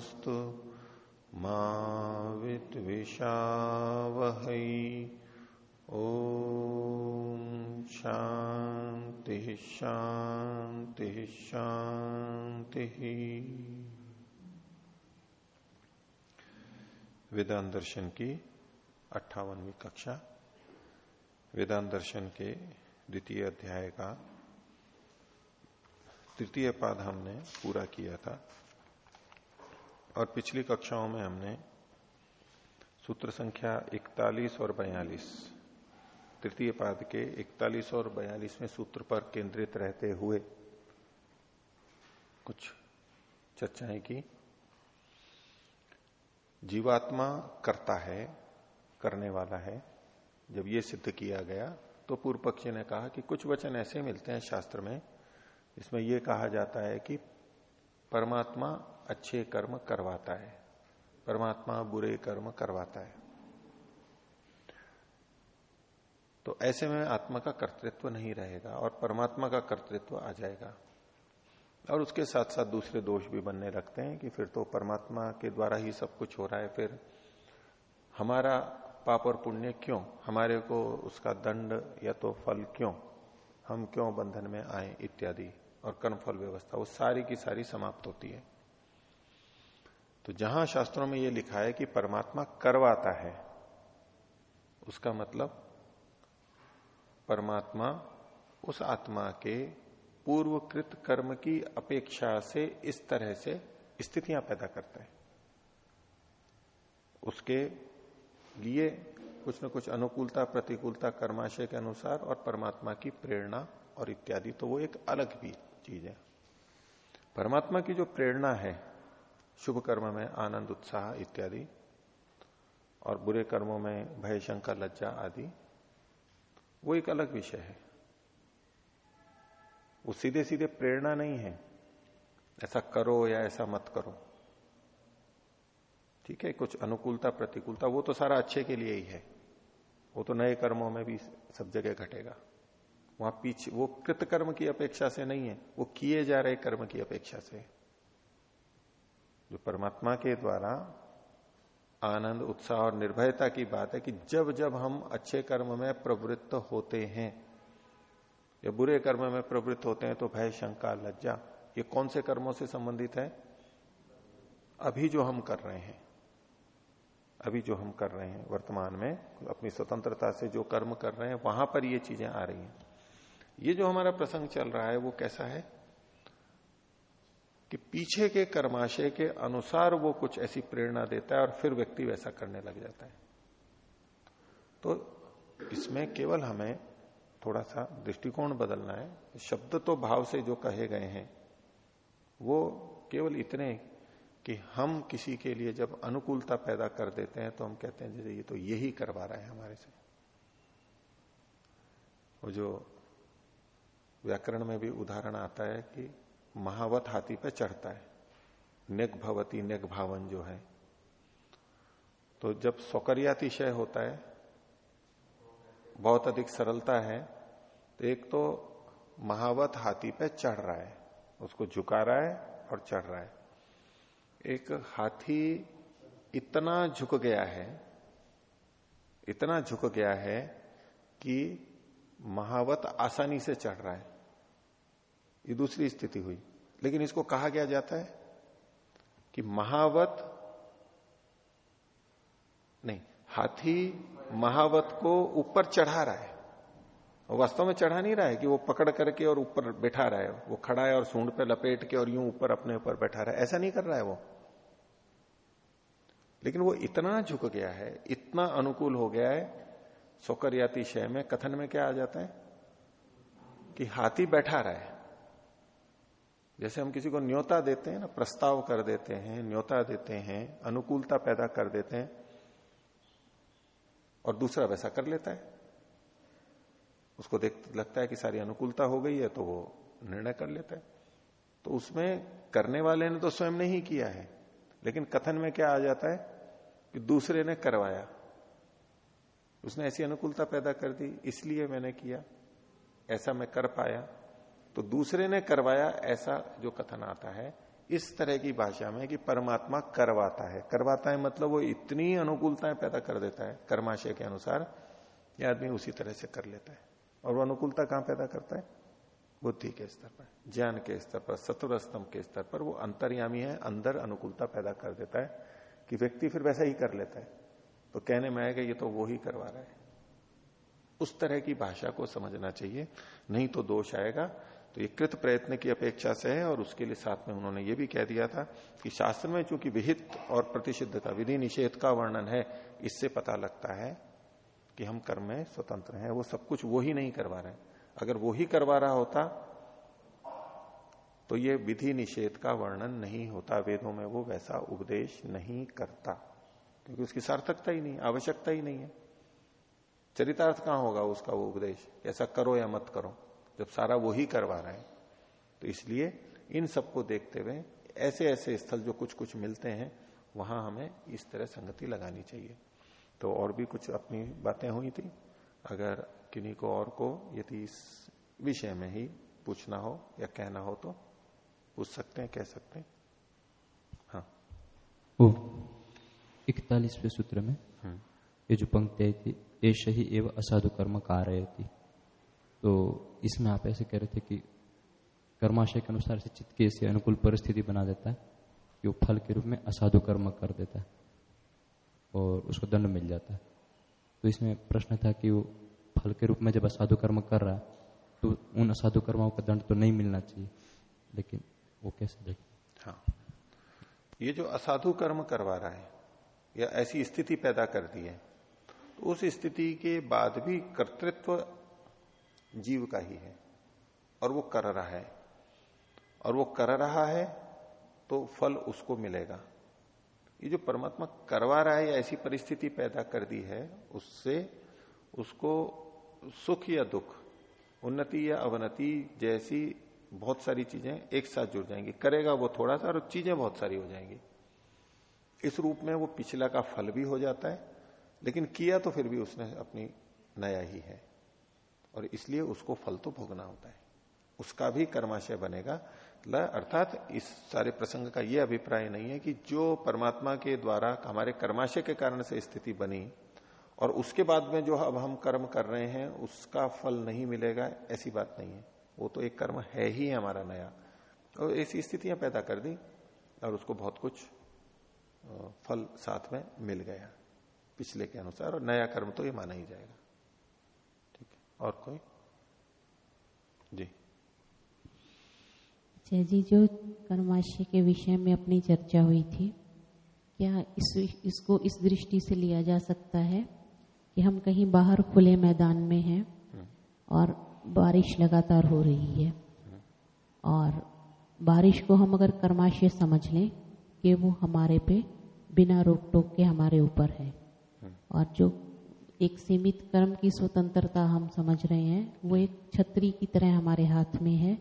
तेजस्विनावधीतमस्तु मा विद्विषावहै ओ शांति शांति शांति वेदांत दर्शन की अट्ठावनवी कक्षा। वेदांत दर्शन के द्वितीय अध्याय का तृतीय पाद हमने पूरा किया था। और पिछली कक्षाओं में हमने सूत्र संख्या 41 और 42 तृतीय पाद के 41 और 42वें सूत्र पर केंद्रित रहते हुए कुछ चर्चाएँ की। जीवात्मा करता है, करने वाला है। जब ये सिद्ध किया गया तो पूर्व पक्षी ने कहा कि कुछ वचन ऐसे मिलते हैं शास्त्र में इसमें यह कहा जाता है कि परमात्मा अच्छे कर्म करवाता है। परमात्मा बुरे कर्म करवाता है। तो ऐसे में आत्मा का कर्तृत्व नहीं रहेगा और परमात्मा का कर्तृत्व आ जाएगा। और उसके साथ साथ दूसरे दोष भी बनने लगते हैं कि फिर तो परमात्मा के द्वारा ही सब कुछ हो रहा है। फिर हमारा पाप और पुण्य क्यों? हमारे को उसका दंड या तो फल क्यों? हम क्यों बंधन में आए? इत्यादि। और कर्मफल व्यवस्था, वो सारी की सारी समाप्त होती है। तो जहाँ शास्त्रों में यह लिखा है कि परमात्मा करवाता है, उसका मतलब परमात्मा उस आत्मा के पूर्वकृत कर्म की अपेक्षा से इस तरह से स्थितियाँ पैदा करता है। उसके लिए कुछ न कुछ अनुकूलता, प्रतिकूलता, कर्माशय के अनुसार और परमात्मा की प्रेरणा और इत्यादि तो वो एक अलग भी चीज़ है। परमात्मा की जो प्रेरणा है शुभ कर्म में आनंद, उत्साह इत्यादि, और बुरे कर्मों में भय शंकर लज्जा आदि, वो एक अलग विषय है। वो सीधे सीधे प्रेरणा नहीं है। ऐसा करो या ऐसा मत करो। ठीक है, कुछ अनुकूलता, प्रतिकूलता, वो तो सारा अच्छे के लिए ही है। वो तो नए कर्मों में भी सब जगह घटेगा। वहाँ पीछे, वो कृत कर्म की अपेक्षा से नहीं है, वो किए जा रहे कर्म की अपेक्षा से। जो परमात्मा के द्वारा आनंद, उत्साह और निर्भयता की बात है कि जब जब हम अच्छे कर्म में प्रवृत्त होते हैं या बुरे कर्म में प्रवृत्त होते हैं तो भय, शंका, लज्जा, ये कौन से कर्मों से संबंधित है? अभी जो हम कर रहे हैं, अभी जो हम कर रहे हैं, वर्तमान में अपनी स्वतंत्रता से जो कर्म कर रहे हैं, वहाँ पर ये चीज़ें आ रही हैं। ये जो हमारा प्रसंग चल रहा है, वो कैसा है? कि पीछे के कर्माशय के अनुसार वो कुछ ऐसी प्रेरणा देता है और फिर व्यक्ति वैसा करने लग जाता है। तो इसमें केवल हमें थोड़ा सा दृष्टिकोण बदलना है। शब्द तो भाव से जो कहे गए हैं, वो केवल इतने कि हम किसी के लिए जब अनुकूलता पैदा कर देते हैं तो हम कहते हैं, जैसे ये तो यही करवा रहा है हमारे से। वो जो व्याकरण में भी उदाहरण आता है कि महावत हाथी पे चढ़ता है। नेक भवती, नेक भावन जो है। तो जब सौकर्यातिशय होता है, बहुत अधिक सरलता है तो एक तो महावत हाथी पे चढ़ रहा है। उसको झुका रहा है और चढ़ रहा है। एक हाथी इतना झुक गया है, इतना झुक गया है कि महावत आसानी से चढ़ रहा है। ये दूसरी स्थिति हुई। लेकिन इसको कहा गया जाता है कि महावत नहीं, हाथी महावत को ऊपर चढ़ा रहा है। वास्तव में चढ़ा नहीं रहा है कि वो पकड़ करके और ऊपर बैठा रहा है। वो खड़ा है और सूंड पे लपेट के और यूँ ऊपर अपने ऊपर बैठा रहा है। ऐसा नहीं कर रहा है वो। लेकिन वो इतना झुक गया है, इतना अनुकूल हो गया है सौकर्याती शय में कथन में क्या आ जाता है? कि हाथी बैठा रहा है। जैसे हम किसी को न्योता देते हैं ना, प्रस्ताव कर देते हैं, न्योता देते हैं, अनुकूलता पैदा कर देते हैं, और दूसरा वैसा कर लेता है। उसको देख, लगता है कि सारी अनुकूलता हो गई है तो वो निर्णय कर लेता है। तो उसमें करने वाले ने तो स्वयं नहीं किया है, लेकिन कथन में क्या आ जाता है कि दूसरे ने करवाया। उसने ऐसी अनुकूलता पैदा कर दी, इसलिए मैंने किया, ऐसा मैं कर पाया। तो दूसरे ने करवाया ऐसा जो कथन आता है, इस तरह की भाषा में कि परमात्मा करवाता है। करवाता है मतलब वो इतनी अनुकूलताएँ पैदा कर देता है, कर्माशय के अनुसार, ये आदमी उसी तरह से कर लेता है। और वो अनुकूलता कहाँ पैदा करता है? बुद्धि के स्तर पर, ज्ञान के स्तर पर सत्वर स्तंभ के स्तर पर वो अंतर्यामी है, अंदर अनुकूलता पैदा कर देता है कि व्यक्ति फिर वैसा ही कर लेता है। तो कहने में आएगा, ये तो वो ही करवा रहा है। उस तरह की भाषा को समझना चाहिए, नहीं तो दोष आएगा। तो ये कृत प्रयत्न की अपेक्षा से है और उसके लिए साथ में उन्होंने ये भी कह दिया था कि शास्त्र में चूँकि विहित और प्रतिषिद्धता, विधि निषेध का वर्णन है, इससे पता लगता है कि हम कर्म में स्वतंत्र हैं। वो सब कुछ वो ही नहीं करवा रहे अगर वो ही करवा रहा होता तो ये विधि निषेध का वर्णन नहीं होता। वेदों में वो वैसा उपदेश नहीं करता, क्योंकि उसकी सार्थकता ही नहीं, आवश्यकता ही नहीं है। चरितार्थ कहाँ होगा उसका वो उपदेश? ऐसा करो या मत करो। जब सारा वो ही करवा रहा है तो इसलिए इन सबको देखते हुए ऐसे ऐसे स्थल जो कुछ कुछ मिलते हैं वहाँ हमें इस तरह संगति लगानी चाहिए। तो और भी कुछ अपनी बातें हुई थी? अगर किन्हीं को और को यदि इस विषय में ही पूछना हो या कहना हो तो पूछ सकते हैं कह सकते हैं। हाँ। इकतालीसवें सूत्र में हम्म। ये जो पंक्ति आई थी ऐश ही एवं असाधु कर्म कार्य थी। तो इसमें आप ऐसे कह रहे थे कि कर्माशय के अनुसार से चित्त की ऐसी अनुकूल परिस्थिति बना देता है कि वो फल के रूप में असाधु कर्म कर देता है और उसको दंड मिल जाता है। तो इसमें प्रश्न था कि वो फल के रूप में जब असाधु कर्म कर रहा है तो उन असाधु कर्मों का दंड तो नहीं मिलना चाहिए, लेकिन वो कैसे देखे? हाँ। ये जो असाधु कर्म करवा रहा है, या ऐसी स्थिति पैदा कर दी है तो उस स्थिति के बाद भी कर्तृत्व जीव का ही है। और वो कर रहा है। और वो कर रहा है तो फल उसको मिलेगा। ये जो परमात्मा करवा रहा है या ऐसी परिस्थिति पैदा कर दी है, उससे उसको सुख या दुख, उन्नति या अवनति जैसी बहुत सारी चीज़ें एक साथ जुड़ जाएँगी। करेगा वो थोड़ा सा और चीज़ें बहुत सारी हो जाएँगी। इस रूप में वो पिछला का फल भी हो जाता है, लेकिन किया तो फिर भी उसने अपनी नया ही है। और इसलिए उसको फल तो भोगना होता है। उसका भी कर्माशय बनेगा। अर्थात इस सारे प्रसंग का यह अभिप्राय नहीं है कि जो परमात्मा के द्वारा हमारे कर्माशय के कारण से स्थिति बनी और उसके बाद में जो अब हम कर्म कर रहे हैं, उसका फल नहीं मिलेगा, ऐसी बात नहीं है। वो तो एक कर्म है ही हमारा नया। और ऐसी स्थितियाँ पैदा कर दी और उसको बहुत कुछ फल साथ में मिल गया पिछले के अनुसार और नया कर्म तो ये माना ही जाएगा। और कोई जी जय जी जो कर्माशय के विषय में अपनी चर्चा हुई थी क्या इस इसको इस दृष्टि से लिया जा सकता है कि हम कहीं बाहर खुले मैदान में हैं हम्म। और बारिश लगातार हो रही है। और बारिश को हम अगर कर्माशय समझ लें कि वो हमारे पे बिना रोक टोक के हमारे ऊपर है हम्म। और जो एक सीमित कर्म की स्वतंत्रता हम समझ रहे हैं। वो एक छतरी की तरह हमारे हाथ में है।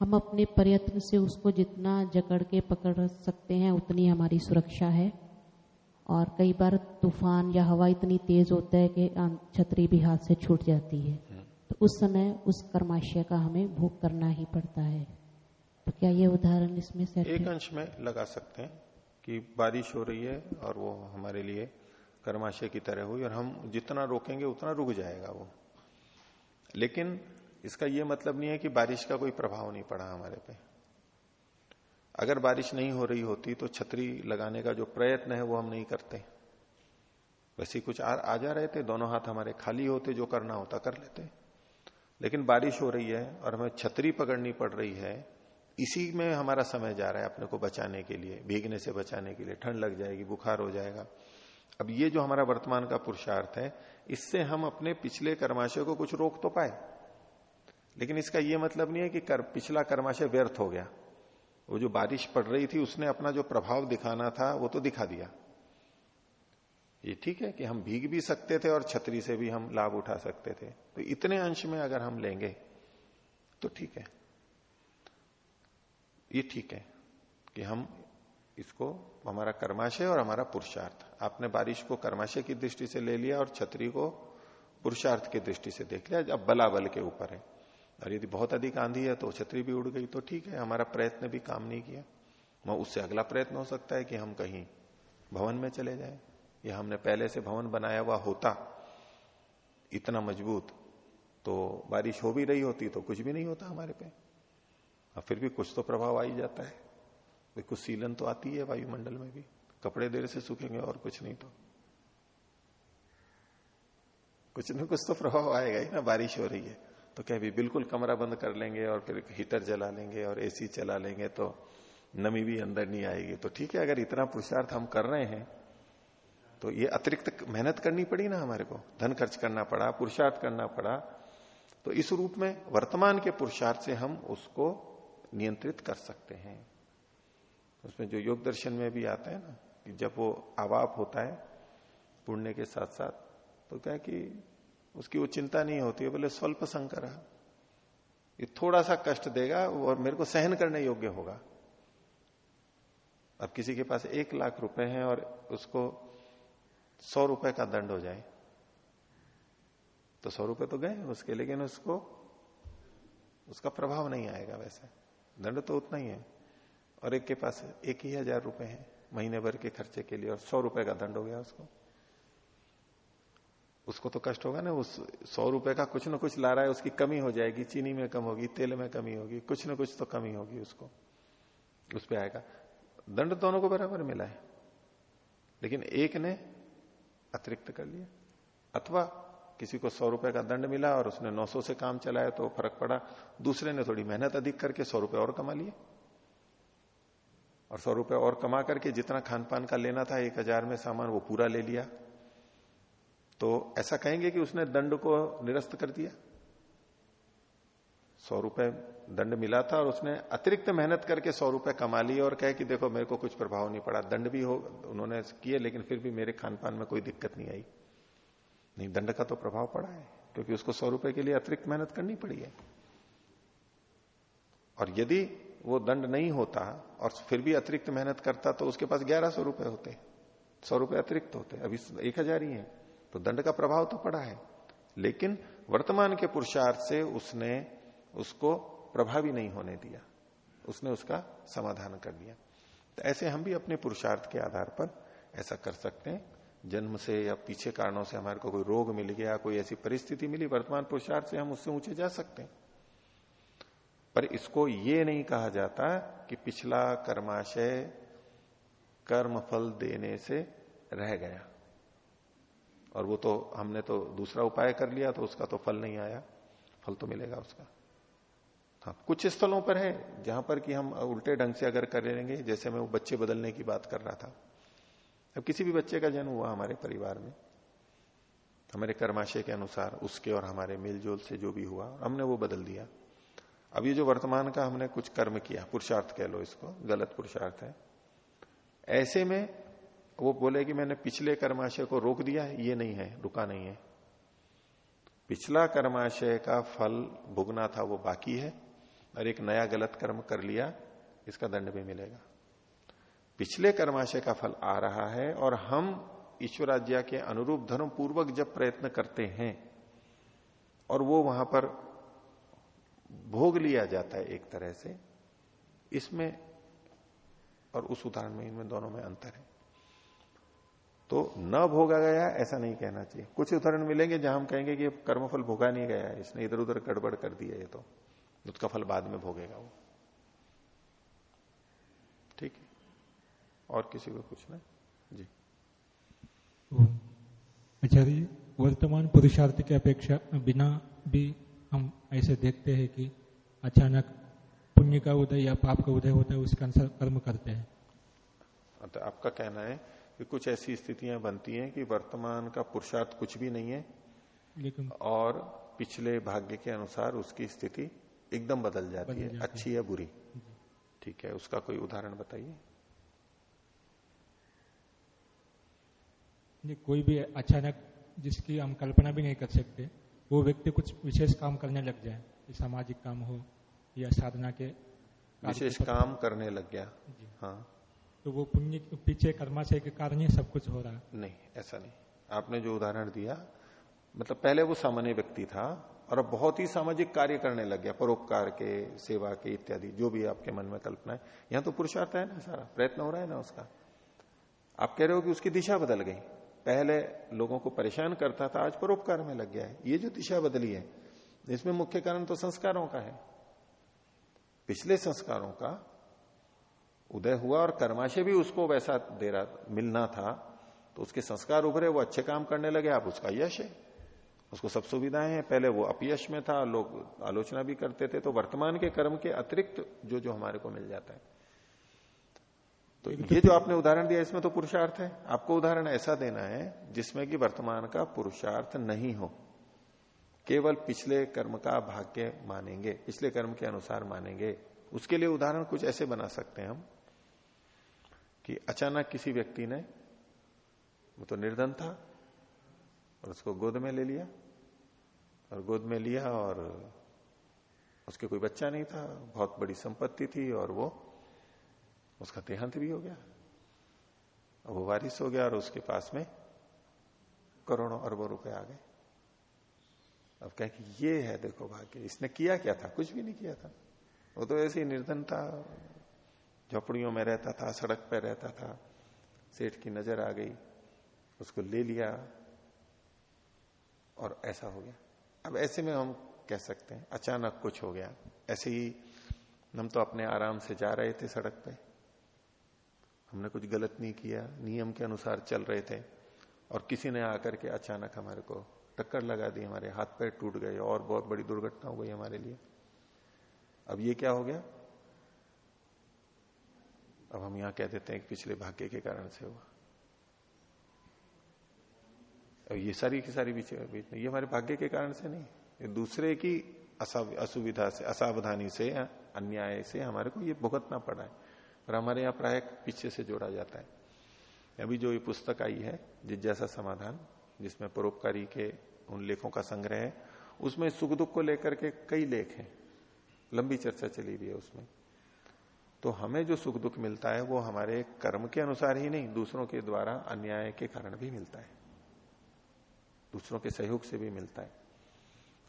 हम अपने प्रयत्न से उसको जितना जकड़ के पकड़ सकते हैं उतनी हमारी सुरक्षा है। और कई बार तूफ़ान या हवा इतनी तेज होता है कि छतरी भी हाथ से छूट जाती है। तो उस समय उस कर्माशय का हमें भोग करना ही पड़ता है। तो क्या ये उदाहरण इसमें से एक अंश में लगा सकते हैं कि बारिश हो रही है और वो हमारे लिए कर्माशय की तरह हुई और हम जितना रोकेंगे उतना रुक जाएगा वो। लेकिन इसका यह मतलब नहीं है कि बारिश का कोई प्रभाव नहीं पड़ा हमारे पे। अगर बारिश नहीं हो रही होती तो छतरी लगाने का जो प्रयत्न है वो हम नहीं करते। वैसे कुछ आ, आ जा रहे थे दोनों हाथ हमारे खाली होते जो करना होता कर लेते। लेकिन बारिश हो रही है और हमें छतरी पकड़नी पड़ रही है इसी में हमारा समय जा रहा है अपने को बचाने के लिए भीगने से बचाने के लिए। ठंड लग जाएगी बुखार हो जाएगा। अब ये जो हमारा वर्तमान का पुरुषार्थ है इससे हम अपने पिछले कर्माशय को कुछ रोक तो पाए। लेकिन इसका यह मतलब नहीं है कि कर, पिछला कर्माशय व्यर्थ हो गया। वो जो बारिश पड़ रही थी उसने अपना जो प्रभाव दिखाना था वो तो दिखा दिया। ये ठीक है कि हम भीग भी सकते थे और छतरी से भी हम लाभ उठा सकते थे। तो इतने अंश में अगर हम लेंगे तो ठीक है। ये ठीक है कि हम इसको हमारा कर्माशय और हमारा पुरुषार्थ। आपने बारिश को कर्माशय की दृष्टि से ले लिया और छतरी को पुरुषार्थ की दृष्टि से देख लिया। अब बलाबल के ऊपर है। और यदि बहुत अधिक आंधी है तो छतरी भी उड़ गई तो ठीक है, हमारा प्रयत्न भी काम नहीं किया। वह उससे अगला प्रयत्न हो सकता है कि हम कहीं भवन में चले जाए, या हमने पहले से भवन बनाया हुआ होता, इतना मज़बूत तो बारिश हो भी रही होती तो कुछ भी नहीं होता हमारे पे। और फिर भी कुछ तो प्रभाव आ ही जाता है। कुछ सीलन तो आती है वायुमंडल में भी। कपड़े देर से सूखेंगे और कुछ नहीं तो। कुछ न कुछ तो प्रभाव आएगा ही ना, बारिश हो रही है। तो क्या भी बिल्कुल कमरा बंद कर लेंगे और फिर हीटर जला लेंगे और एसी चला लेंगे तो नमी भी अंदर नहीं आएगी। तो ठीक है, अगर इतना पुरुषार्थ हम कर रहे हैं तो ये अतिरिक्त मेहनत करनी पड़ी ना हमारे को। धन खर्च करना पड़ा, पुरुषार्थ करना पड़ा। तो इस रूप में वर्तमान के पुरुषार्थ से हम उसको नियंत्रित कर सकते हैं। उसमें जो योग दर्शन में भी आता है ना कि जब वो अवाप होता है, पुण्य के साथ साथ तो क्या कि उसकी वो चिंता नहीं होती है बोले स्वल्प संकर ये थोड़ा सा कष्ट देगा और मेरे को सहन करने योग्य होगा। अब किसी के पास एक लाख रुपए हैं और उसको सौ रुपए का दंड हो जाए तो सौ रुपए तो गए उसके, लेकिन उसको, उसका प्रभाव नहीं आएगा वैसे। दंड तो उतना ही है। और एक के पास एक ही हज़ार रुपए है। महीने भर के खर्चे के लिए और सौ रुपए का दंड हो गया उसको। उसको तो कष्ट होगा ना, उस सौ रुपए का कुछ ना कुछ ला रहा है, उसकी कमी हो जाएगी, चीनी में कम होगी, तेल में कमी होगी, कुछ ना कुछ तो कमी होगी उसको, उस पर आएगा। दंड दोनों को बराबर मिला है, लेकिन एक ने अतिरिक्त कर लिया, अथवा किसी को सौ रुपए का दंड मिला और उसने नौ सौ से काम चलाया तो फ़र्क पड़ा, दूसरे ने थोड़ी मेहनत अधिक करके सौ रुपए और कमा लिए। और सौ रुपए और कमा करके जितना खान पान का लेना था, एक हज़ार में सामान वो पूरा ले लिया। तो ऐसा कहेंगे कि उसने दंड को निरस्त कर दिया। सौ रुपए दंड मिला था और उसने अतिरिक्त मेहनत करके सौ रुपए कमा लिए और कहे कि देखो, मेरे को कुछ प्रभाव नहीं पड़ा। दंड भी हो, उन्होंने किए, लेकिन फिर भी मेरे खान पान में कोई दिक्कत नहीं आई। नहीं, दंड का तो प्रभाव पड़ा है, क्योंकि उसको सौ रुपए के लिए अतिरिक्त मेहनत करनी पड़ी है। और यदि वो दंड नहीं होता और फिर भी अतिरिक्त मेहनत करता तो उसके पास ग्यारह सौ रुपए होते। सौ रुपए अतिरिक्त होते। अभी एक हज़ार ही है। तो दंड का प्रभाव तो पड़ा है। लेकिन वर्तमान के पुरुषार्थ से उसने उसको प्रभावी नहीं होने दिया। उसने उसका समाधान कर दिया। तो ऐसे हम भी अपने पुरुषार्थ के आधार पर ऐसा कर सकते हैं। जन्म से या पीछे कारणों से हमारे को कोई रोग मिल गया, कोई ऐसी परिस्थिति मिली, वर्तमान पुरुषार्थ से हम उससे ऊँचे जा सकते हैं। पर इसको ये नहीं कहा जाता कि पिछला कर्माशय कर्म फल देने से रह गया। और वो तो हमने तो दूसरा उपाय कर लिया तो उसका तो फल नहीं आया। फल तो मिलेगा उसका। हाँ कुछ स्थलों पर है जहाँ पर कि हम उल्टे ढंग से अगर कर लेंगे जैसे मैं वो बच्चे बदलने की बात कर रहा था। अब किसी भी बच्चे का जन्म हुआ हमारे परिवार में। हमारे कर्माशय के अनुसार उसके और हमारे मिलजोल से जो भी हुआ, हमने वो बदल दिया। अब ये जो वर्तमान का हमने कुछ कर्म किया, पुरुषार्थ कह लो इसको, गलत पुरुषार्थ है। ऐसे में वो बोले कि मैंने पिछले कर्माशय को रोक दिया, ये नहीं है, रुका नहीं है। पिछला कर्माशय का फल भुगना था, वो बाकी है, और एक नया गलत कर्म कर लिया, इसका दंड भी मिलेगा। पिछले कर्माशय का फल आ रहा है, और हम ईश्वराज्ञा के अनुरूप धर्म पूर्वक जब प्रयत्न करते हैं, और वो वहाँ पर भोग लिया जाता है एक तरह से, इसमें और उस उदाहरण में, इनमें दोनों में अंतर है। तो न भोगा गया, ऐसा नहीं कहना चाहिए। कुछ उदाहरण मिलेंगे जहाँ हम कहेंगे कि कर्मफल भोगा नहीं गया, इसने इधर उधर गड़बड़ कर दिया ये तो। उसका फल बाद में भोगेगा वो। ठीक है? और किसी को कुछ पूछना जी। आचार्य वर्तमान पुरुषार्थ की अपेक्षा बिना भी हम ऐसे देखते हैं कि अचानक पुण्य का उदय या पाप का उदय होता है उसके अनुसार कर्म करते हैं। तो आपका कहना है कि कुछ ऐसी स्थितियाँ बनती हैं कि वर्तमान का पुरुषार्थ कुछ भी नहीं है लेकिन और पिछले भाग्य के अनुसार उसकी स्थिति एकदम बदल जाती बदल है अच्छी या बुरी। ठीक है उसका कोई उदाहरण बताइए। कोई भी अचानक जिसकी हम कल्पना भी नहीं कर सकते वो व्यक्ति कुछ विशेष काम करने लग जाए सामाजिक काम हो या साधना के विशेष काम करने लग गया। हाँ। तो वो पुण्य पीछे कर्माशय के कारण ही सब कुछ हो रहा। है नहीं ऐसा नहीं। आपने जो उदाहरण दिया मतलब पहले वो सामान्य व्यक्ति था और अब बहुत ही सामाजिक कार्य करने लग गया परोपकार के सेवा के इत्यादि जो भी आपके मन में कल्पना है। यहाँ तो पुरुषार्थ है ना सारा प्रयत्न हो रहा है ना उसका। आप कह रहे हो कि उसकी दिशा बदल गई। पहले लोगों को परेशान करता था, आज परोपकार में लग गया है। ये जो दिशा बदली है, इसमें मुख्य कारण तो संस्कारों का है। पिछले संस्कारों का उदय हुआ और कर्माशय भी उसको वैसा दे रहा मिलना था तो उसके संस्कार उभरे, वो अच्छे काम करने लगे, आप उसका यश है। उसको सब सुविधाएँ हैं। पहले वो अपयश में था, लोग आलोचना भी करते थे तो वर्तमान के कर्म के अतिरिक्त जो जो हमारे को मिल जाता है। तो ये जो आपने उदाहरण दिया इसमें तो पुरुषार्थ है। आपको उदाहरण ऐसा देना है जिसमें कि वर्तमान का पुरुषार्थ नहीं हो। केवल पिछले कर्म का भाग्य मानेंगे पिछले कर्म के अनुसार मानेंगे। उसके लिए उदाहरण कुछ ऐसे बना सकते हैं हम कि अचानक किसी व्यक्ति ने वो तो निर्धन था और उसको गोद में ले लिया और गोद में लिया और उसके कोई बच्चा नहीं था बहुत बड़ी संपत्ति थी और वो उसका देहांत भी हो गया। अब वो वारिस हो गया और उसके पास में करोड़ों अरबों रुपए आ गए। अब कह कि ये है, देखो भाग्य। इसने किया क्या था? कुछ भी नहीं किया था। वो तो ऐसे ही निर्धन था। झोपड़ियों में रहता था, सड़क पर रहता था। सेठ की नज़र आ गई, उसको ले लिया और ऐसा हो गया। अब ऐसे में हम कह सकते हैं, अचानक कुछ हो गया। ऐसे ही हम तो अपने आराम से जा रहे थे सड़क पे। हमने कुछ गलत नहीं किया, नियम के अनुसार चल रहे थे और किसी ने आकर के अचानक हमारे को टक्कर लगा दी, हमारे हाथ पैर टूट गए और बहुत बड़ी दुर्घटना हो गई हमारे लिए। अब ये क्या हो गया? अब हम यहाँ कह देते हैं पिछले भाग्य के कारण से हुआ। अब ये सारी की सारी बीच में ये हमारे भाग्य के कारण से नहीं, ये दूसरे की असुविधा से, असावधानी से अन्याय से हमारे को ये भुगतना पड़ा है। और हमारे यहाँ प्राय पीछे से जोड़ा जाता है। अभी जो ये पुस्तक आई है जिज्ञासा समाधान, जिसमें परोपकारी के उन लेखों का संग्रह है, उसमें सुख दुख को लेकर के कई लेख हैं। लंबी चर्चा चली हुई है उसमें। तो हमें जो सुख दुख मिलता है, वो हमारे कर्म के अनुसार ही नहीं, दूसरों के द्वारा अन्याय के कारण भी मिलता है। दूसरों के सहयोग से भी मिलता है।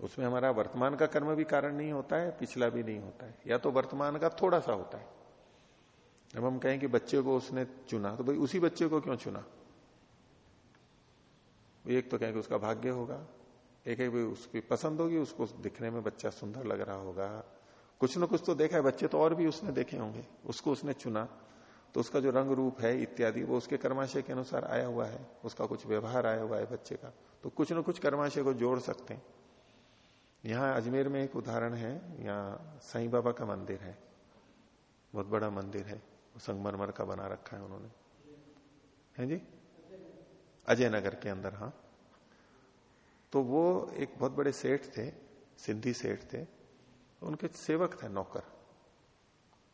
उसमें हमारा वर्तमान का कर्म भी कारण नहीं होता है, पिछला भी नहीं होता है। या तो वर्तमान का थोड़ा सा होता है जब हम कहें कि बच्चे को उसने चुना तो भाई उसी बच्चे को क्यों चुना? एक तो कहें कि उसका भाग्य होगा, एक है भाई उसकी पसंद होगी, उसको दिखने में बच्चा सुंदर लग रहा होगा। कुछ ना कुछ तो देखा है, बच्चे तो और भी उसने देखे होंगे, उसको उसने चुना। तो उसका जो रंग रूप है, इत्यादि, वो उसके कर्माशय के अनुसार आया हुआ है, उसका कुछ व्यवहार आया हुआ है बच्चे का। तो कुछ ना कुछ कर्माशय को जोड़ सकते हैं। यहाँ अजमेर में एक उदाहरण है, यहाँ साईं बाबा का मंदिर है, बहुत बड़ा मंदिर है। संगमरमर का बना रखा है उन्होंने। है जी? अजय नगर के अंदर हाँ। तो वो एक बहुत बड़े सेठ थे सिंधी सेठ थे। उनके सेवक थे, नौकर।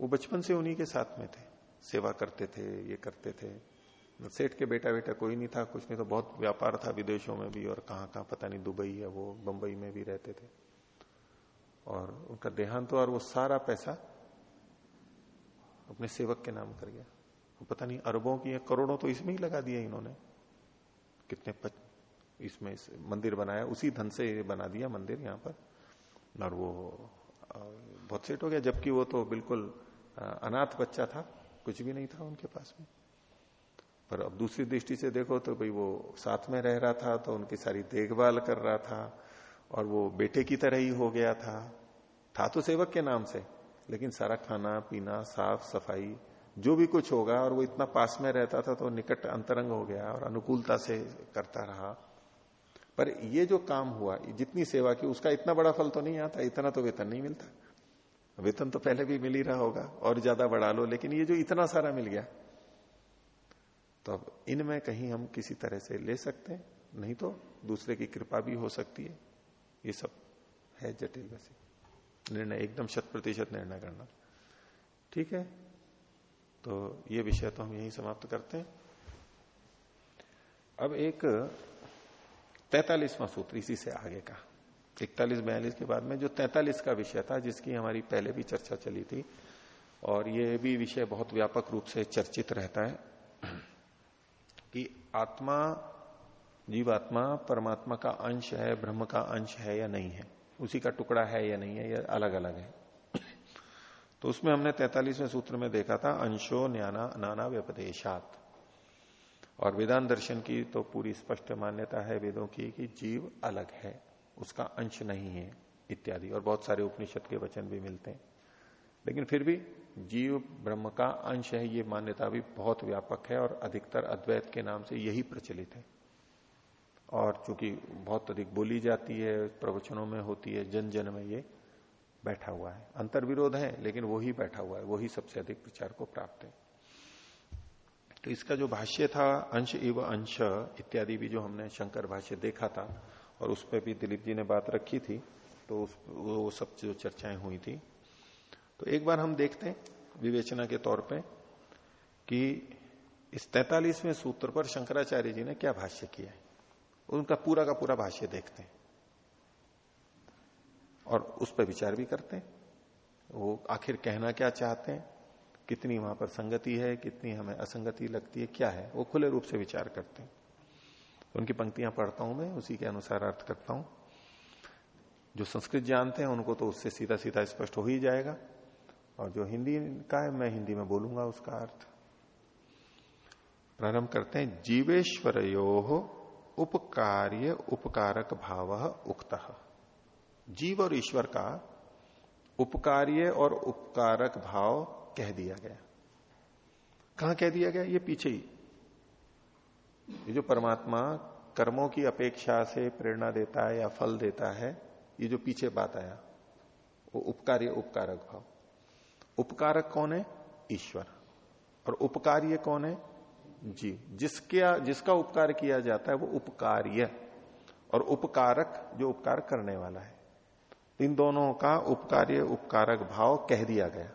वो बचपन से उन्हीं के साथ में थे। सेवा करते थे, ये करते थे। सेठ के बेटा बेटा कोई नहीं था, कुछ नहीं तो बहुत व्यापार था विदेशों में भी और कहाँ कहाँ, पता नहीं, दुबई है वो बंबई में भी रहते थे। और उनका देहांत तो और वो सारा पैसा अपने सेवक के नाम कर गया। पता नहीं अरबों की करोड़ों तो इसमें ही लगा दिए इन्होंने। कितने पच, इसमें इस मंदिर बनाया उसी धन से बना दिया मंदिर यहाँ पर। और वो बहुत सेट हो गया जबकि वो तो बिल्कुल अनाथ बच्चा था कुछ भी नहीं था उनके पास में। पर अब दूसरी दृष्टि से देखो तो भाई वो साथ में रह रहा था तो उनकी सारी देखभाल कर रहा था और वो बेटे की तरह ही हो गया था। था तो सेवक के नाम से। लेकिन सारा खाना, पीना, साफ़ सफ़ाई, जो भी कुछ होगा और वो इतना पास में रहता था तो निकट अंतरंग हो गया और अनुकूलता से करता रहा। पर ये जो काम हुआ जितनी सेवा की, उसका इतना बड़ा फल तो नहीं आता, इतना तो वेतन नहीं मिलता। वेतन तो पहले भी मिल ही रहा होगा, और ज़्यादा बढ़ा लो, लेकिन ये जो इतना सारा मिल गया तो अब इनमें कहीं हम किसी तरह से ले सकते हैं? नहीं तो दूसरे की कृपा भी हो सकती है। ये सब है जटिल वैसे। निर्णय, एकदम शत प्रतिशत निर्णय करना। ठीक है? तो ये विषय तो हम यही समाप्त करते हैं। अब एक तैतालीसवां सूत्र इसी से आगे का। इकतालीस बयालीस के बाद में जो तैतालीस का विषय था, जिसकी हमारी पहले भी चर्चा चली थी, और ये भी विषय बहुत व्यापक रूप से चर्चित रहता है, कि आत्मा, जीवात्मा, परमात्मा का अंश है, ब्रह्म का अंश है या नहीं है। उसी का टुकड़ा है या नहीं है, या अलग अलग है। तो उसमें हमने तैतालीसवें सूत्र में देखा था, अंशो न्याना, नाना व्यपदेशात। और वेदांत दर्शन की तो पूरी स्पष्ट मान्यता है वेदों की कि जीव अलग है, उसका अंश नहीं है, इत्यादि। और बहुत सारे उपनिषद के वचन भी मिलते हैं। लेकिन फिर भी जीव ब्रह्म का अंश है, ये मान्यता भी बहुत व्यापक है और अधिकतर अद्वैत के नाम से यही प्रचलित है। और चूँकि बहुत अधिक बोली जाती है, प्रवचनों में होती है जन जन में ये बैठा हुआ है। अंतर विरोध है, लेकिन वो ही बैठा हुआ है, वो ही सबसे अधिक प्रचार को प्राप्त है। तो इसका जो भाष्य था, अंश इव अंश इत्यादि भी जो हमने शंकर भाष्य देखा था, और उस पर भी दिलीप जी ने बात रखी थी तो उस वो सब जो चर्चाएँ हुई थी। तो एक बार हम देखते हैं, विवेचना के तौर पे, कि इस तैतालीसवें सूत्र पर शंकराचार्य जी ने क्या भाष्य किया है। उनका पूरा का पूरा भाष्य देखते हैं। और उस पर विचार भी करते हैं। वो आखिर कहना क्या चाहते हैं? कितनी वहाँ पर संगति है? कितनी हमें असंगति लगती है? क्या है? वो खुले रूप से विचार करते हैं। उनकी पंक्तियाँ पढ़ता हूँ मैं, उसी के अनुसार अर्थ करता हूँ। जो संस्कृत जानते हैं, उनको तो उससे सीधा सीधा स्पष्ट हो ही जाएगा। और जो हिंदी का है, मैं हिंदी में बोलूँगा उसका अर्थ। प्रारंभ करते हैं जीवेश्वर उपकार्य उपकारक भाव उक्त। जीव और ईश्वर का उपकार्य और उपकारक भाव कह दिया गया। कहा कह दिया गया? ये पीछे ही। ये जो परमात्मा कर्मों की अपेक्षा से प्रेरणा देता है या फल देता है, ये जो पीछे बात आया, वो उपकार्य उपकारक भाव। उपकारक कौन है? ईश्वर। और उपकार्य कौन है? जीव जिसके, जिसका उपकार किया जाता है वो उपकार्य, और उपकारक जो उपकार करने वाला है। इन दोनों का उपकार्य, उपकारक भाव कह दिया गया।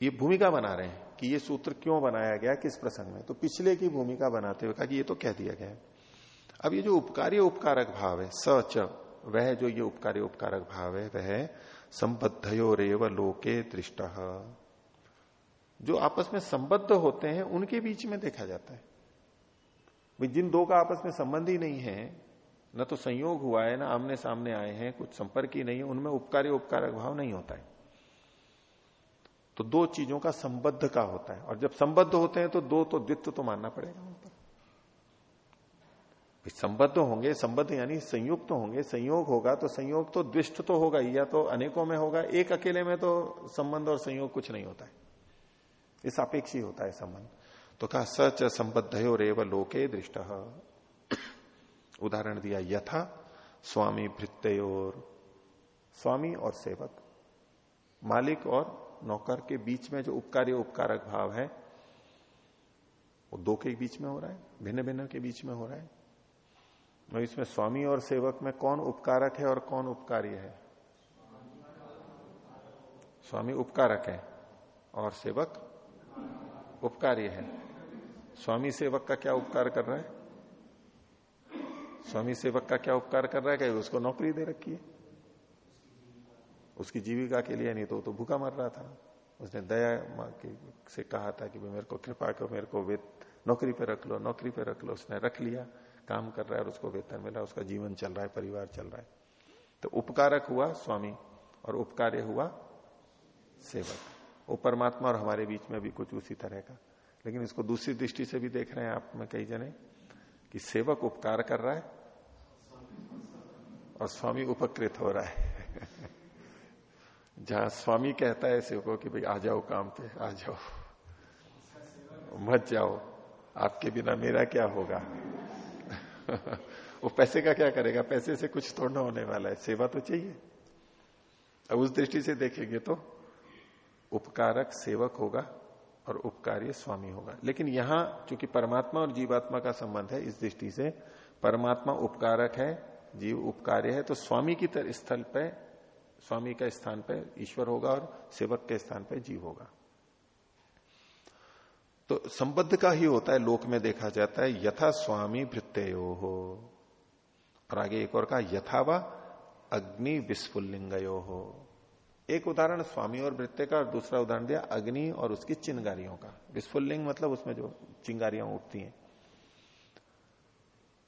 ये भूमिका बना रहे हैं कि ये सूत्र क्यों बनाया गया, किस प्रसंग में? तो पिछले की भूमिका बनाते हुए कहा कि ये तो कह दिया गया अब ये जो उपकार्य, उपकारक भाव है सच वह जो ये उपकार्य, उपकारक भाव है, वह संबद्धयोरेव लोके दृष्ट। जो आपस में संबद्ध होते हैं, उनके बीच में देखा जाता है। जिन दो का आपस में संबंध ही नहीं है, न तो संयोग हुआ है, ना आमने सामने आए हैं, कुछ संपर्क ही नहीं है, उनमें उपकारी उपकारक भाव नहीं होता है। तो दो चीज़ों का संबद्ध का होता है, और जब संबद्ध होते हैं तो दो तो द्वित्व तो मानना पड़ेगा वहाँ पर। संबद्ध होंगे, संबद्ध यानी संयुक्त तो होंगे, संयोग होगा तो संयोग तो द्विष्ट तो होगा या तो अनेकों में होगा, एक अकेले में तो संबंध और संयोग कुछ नहीं होता है। इस अपेक्षी होता है संबंध। तो कहा, सच संबद्ध रेव लोके दृष्ट। उदाहरण दिया, यथा स्वामी भृत्योर स्वामी और सेवक। मालिक और नौकर के बीच में जो उपकार्य उपकारक भाव है, वो दो के बीच में हो रहा है भिन्न भिन्न के बीच में हो रहा है। तो इसमें स्वामी और सेवक में कौन उपकारक है और कौन उपकार्य है? स्वामी उपकारक है और सेवक उपकार्य है। स्वामी सेवक का क्या उपकार कर रहा है? स्वामी सेवक का क्या उपकार कर रहा है? क्या उसको नौकरी दे रखी है? उसकी जीविका के लिए नहीं तो तो भूखा मर रहा था। उसने दया के से कहा था कि भाई मेरे को कृपा करो, मेरे को वेत नौकरी पे रख लो, नौकरी पे रख लो। उसने रख लिया, काम कर रहा है और उसको वेतन मिला, उसका जीवन चल रहा है, परिवार चल रहा है। तो उपकारक हुआ स्वामी और उपकार्य हुआ सेवक। वो परमात्मा और हमारे बीच में भी कुछ उसी तरह का। लेकिन इसको दूसरी दृष्टि से भी देख रहे हैं आप, में कई जने, कि सेवक उपकार कर रहा है और स्वामी उपकृत हो रहा है। जहाँ स्वामी कहता है सेवकों कि, भाई आ जाओ काम पे, आ जाओ। मत जाओ। आपके बिना मेरा क्या होगा? वो पैसे का क्या करेगा? पैसे से कुछ तोड़ना होने वाला है। सेवा तो चाहिए। अब उस दृष्टि से देखेंगे तो उपकारक सेवक होगा और उपकार्य स्वामी होगा। लेकिन यहाँ, चूँकि परमात्मा और जीवात्मा का संबंध है इस दृष्टि से, परमात्मा उपकारक है, जीव उपकार्य है तो स्वामी की तरह स्थल पे, स्वामी का स्थान पे ईश्वर होगा और सेवक के स्थान पे जीव होगा। तो संबद्ध का ही होता है, लोक में देखा जाता है, यथा स्वामी भृत्यो हो और आगे एक और कहा यथावा अग्नि विस्फुल्लिंगयो। हो एक उदाहरण स्वामी और वृत्ते का और दूसरा उदाहरण दिया अग्नि और उसकी चिंगारियों का। विस्फुल्लिंग मतलब उसमें जो चिंगारियाँ उठती हैं।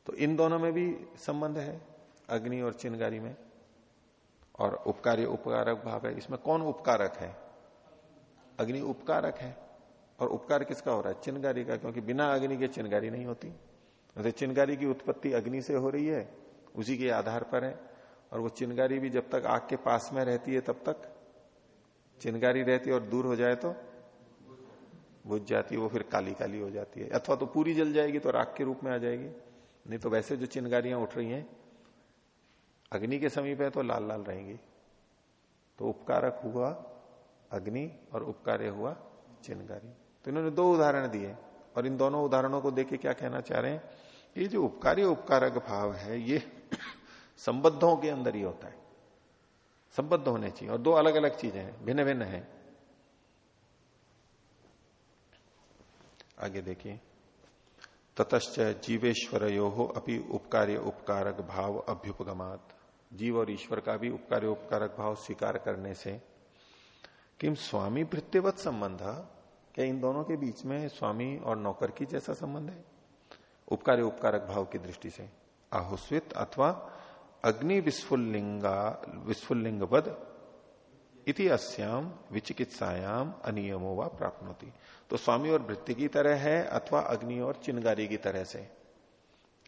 तो इन दोनों में भी संबंध है, अग्नि और चिंगारी में। और उपकार्य उपकारक भाव है। इसमें कौन उपकारक है? अग्नि उपकारक है। और उपकार किसका हो रहा है? चिनगारी का, क्योंकि बिना अग्नि के चिनगारी नहीं होती। तो चिनगारी की उत्पत्ति अग्नि से हो रही है, उसी के आधार पर है। और वो चिनगारी भी जब तक आग के पास में रहती है, तब तक चिनगारी रहती और दूर हो जाए तो बुझ जाती है, वो फिर काली काली हो जाती है। अथवा तो पूरी जल जाएगी तो राख के रूप में आ जाएगी। नहीं तो वैसे जो चिनगारियाँ उठ रही हैं, अग्नि के समीप है तो लाल लाल रहेंगी। तो उपकारक हुआ अग्नि और उपकार्य हुआ चिनगारी तो इन्होंने दो उदाहरण दिए और इन दोनों उदाहरणों को देख के क्या कहना चाह रहे हैं? ये जो उपकारी उपकारक भाव है, ये संबद्धों के अंदर ही होता है। संबद्ध होने चाहिए और दो अलग अलग चीज़ें हैं भिन्न भिन्न है। आगे देखिए। ततश्च जीवेश्वर यो अपनी उपकार्य उपकारक भाव अभ्युपगमात। जीव और ईश्वर का भी उपकार्य उपकारक भाव स्वीकार करने से किम स्वामी भृत्यवत संबंध, क्या इन दोनों के बीच में स्वामी और नौकर की जैसा संबंध है? उपकार्य उपकारक भाव की दृष्टि से। आहुस्वित अथवा अग्नि विस्फुल्लिंगा, विस्फुल्लिंगवद इति अस्याम विचिकित्सायाम अनियमो व प्राप्त तो स्वामी और वृत्ति की तरह है अथवा अग्नि और चिनगारी की तरह से।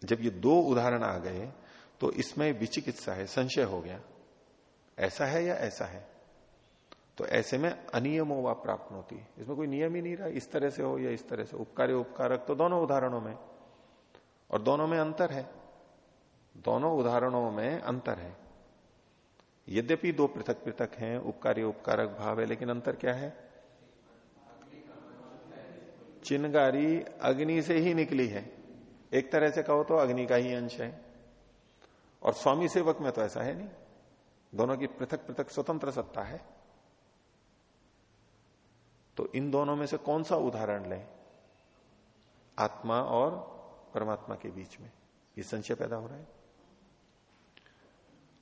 जब ये दो उदाहरण आ गए तो इसमें विचिकित्सा है, संशय हो गया। ऐसा है या ऐसा है? तो ऐसे में अनियमो व प्राप्त होती इसमें कोई नियम ही नहीं रहा, इस तरह से हो या इस तरह से। उपकारी उपकारक तो दोनों उदाहरणों में। और दोनों में अंतर है। दोनों उदाहरणों में अंतर है। यद्यपि दो पृथक पृथक हैं, उपकारी उपकारक भाव है, लेकिन अंतर क्या है? चिनगारी अग्नि से ही निकली है। एक तरह से कहो तो अग्नि का ही अंश है। और स्वामी सेवक में तो ऐसा है नहीं। दोनों की पृथक पृथक स्वतंत्र सत्ता है। तो इन दोनों में से कौन सा उदाहरण लें? आत्मा और परमात्मा के बीच में। ये संशय पैदा हो रहा है।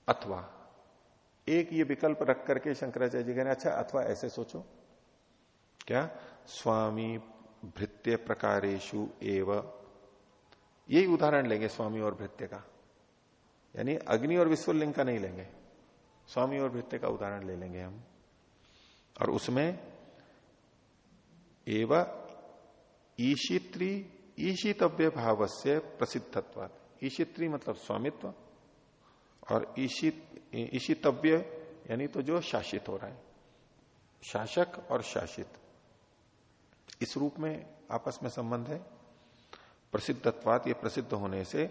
अथवा। एक ये विकल्प रख करके शंकराचार्य जी कह रहे अच्छा अथवा ऐसे सोचो। क्या? स्वामी भृत्य प्रकारेशु एव। यही उदाहरण लेंगे स्वामी और भृत्य का। यानी अग्नि और विश्वलिंग का नहीं लेंगे। स्वामी और भृत्य का उदाहरण ले लेंगे हम। और उसमें, एव ईशित्री ईशितव्य भाव से प्रसिद्धत्व ईशित्री मतलब स्वामित्व और ईशित ईशितव्य यानी तो जो शासित हो रहा है। शासक और शासित। इस रूप में आपस में संबंध है। प्रसिद्धत्वात, ये प्रसिद्ध होने से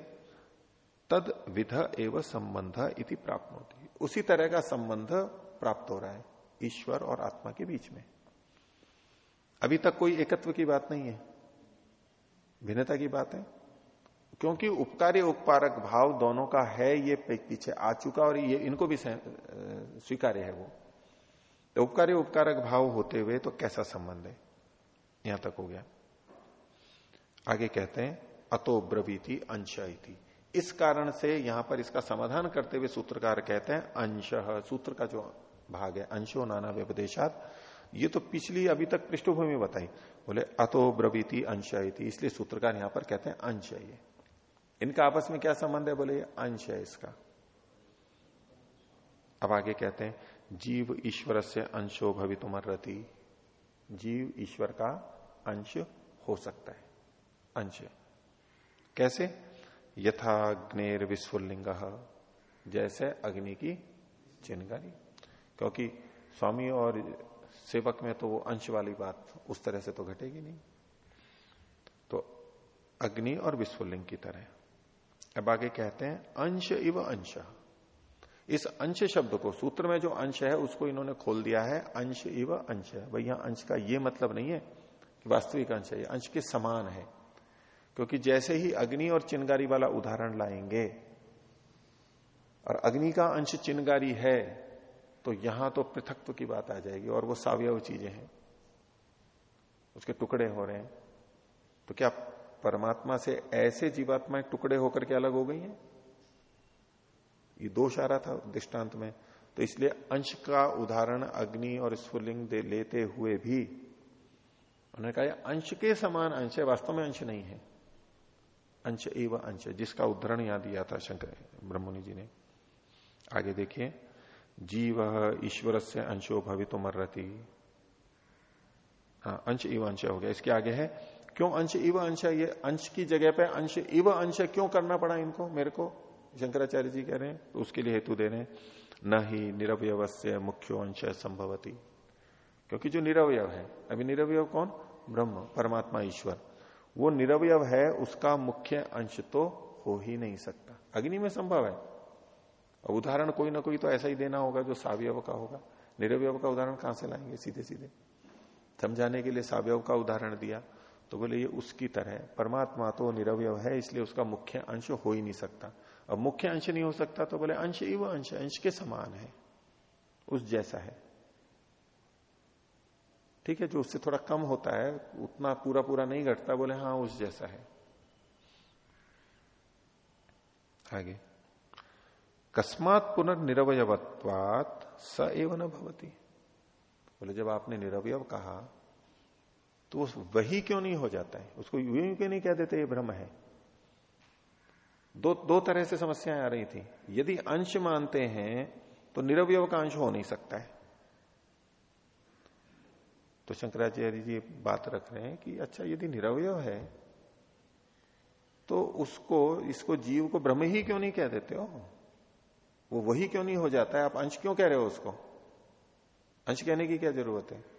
तद विध एवं संबंध इति प्राप्त होती उसी तरह का संबंध प्राप्त हो रहा है ईश्वर और आत्मा के बीच में। अभी तक कोई एकत्व की बात नहीं है। भिन्नता की बात है। क्योंकि उपकार्य उपकारक भाव दोनों का है, ये पीछे आ चुका और ये इनको भी स्वीकार्य है वो। तो उपकार्य उपकारक भाव होते हुए तो कैसा संबंध है? यहाँ तक हो गया। आगे कहते हैं, अतो ब्रवीति अंश इस कारण से यहाँ पर इसका समाधान करते हुए सूत्रकार कहते हैं, अंश, सूत्र का जो भाग है, अंशो नाना व्यपदेशात। ये तो पिछली, अभी तक पृष्ठभूमि बताई। बोले, अतो ब्रवीति अंश इसलिए सूत्रकार यहाँ पर कहते हैं अंश ये इनका आपस में क्या संबंध है? बोले, अंश है इसका। अब आगे कहते हैं, जीव ईश्वर से अंशो भवितुमर्रति जीव ईश्वर का अंश हो सकता है। अंश। कैसे? यथाग्नेर विस्फुलिंग जैसे अग्नि की चिनगारी क्योंकि स्वामी और सेवक में तो वो अंश वाली बात उस तरह से तो घटेगी नहीं। तो अग्नि और विस्फुलिंग की तरह। अब आगे कहते हैं, अंश इव अंश। इस अंश शब्द को, सूत्र में जो अंश है, उसको इन्होंने खोल दिया है, अंश इव अंश। भाई यहाँ अंश का ये मतलब नहीं है कि वास्तविक अंश है अंश के समान है। क्योंकि जैसे ही अग्नि और चिनगारी वाला उदाहरण लाएँगे, और अग्नि का अंश चिनगारी है तो यहाँ तो पृथकत्व की बात आ जाएगी, और वो सावयव चीज़ें हैं। उसके टुकड़े हो रहे हैं। तो क्या परमात्मा से ऐसे जीवात्माएँ टुकड़े होकर के अलग हो गई हैं? ये दोष आ रहा था दृष्टांत में। तो इसलिए अंश का उदाहरण अग्नि और स्फुलिंग लेते हुए भी उन्होंने कहा अंश के समान अंश है, वास्तव में अंश नहीं है। अंश एवं अंश जिसका उदाहरण यहाँ दिया था शंकर ब्रह्मणि जी ने। आगे देखिए, जीव ईश्वर से अंशो भवितो मर्रती हाँ अंश इव अंश हो गया। इसके आगे है क्यों अंश इव अंश ये अंश की जगह पे अंश इव अंश क्यों करना पड़ा इनको? मेरे को? शंकराचार्य जी कह रहे हैं तो उसके लिए हेतु दे रहे हैं। न ही निरवयवस्य मुख्यो अंश संभवती। क्योंकि जो निरवयव है, अभी निरवयव कौन? ब्रह्म, परमात्मा, ईश्वर। वो निरवयव है, उसका मुख्य अंश तो हो ही नहीं सकता। अग्नि में संभव है। अब उदाहरण कोई ना कोई तो ऐसा ही देना होगा जो सावयव का होगा। निरवयव का उदाहरण कहाँ से लाएँगे? सीधे सीधे समझाने के लिए सावयव का उदाहरण दिया। तो बोले, ये उसकी तरह परमात्मा तो निरवय है, इसलिए उसका मुख्य अंश हो ही नहीं सकता। अब मुख्य अंश नहीं हो सकता तो बोले, अंश ही वो अंश अंश के समान है। उस जैसा है। ठीक है, जो उससे थोड़ा कम होता है, उतना पूरा पूरा नहीं घटता, बोले हाँ उस जैसा है। आगे। कस्मात पुनर्निरवयत्वात स एव न भवती। बोले, जब आपने निरवय कहा तो वही क्यों नहीं हो जाता है? उसको यूँ क्यों नहीं कह देते, ये भ्रम है? दो दो तरह से समस्याएँ आ रही थी। यदि अंश मानते हैं तो निरवयव का अंश हो नहीं सकता है। तो शंकराचार्य जी बात रख रहे हैं कि अच्छा यदि निरवय है तो उसको, इसको जीव को ब्रह्म ही क्यों नहीं कह देते हो? वो वही क्यों नहीं हो जाता है? आप अंश क्यों कह रहे हो उसको? अंश कहने की क्या ज़रूरत है?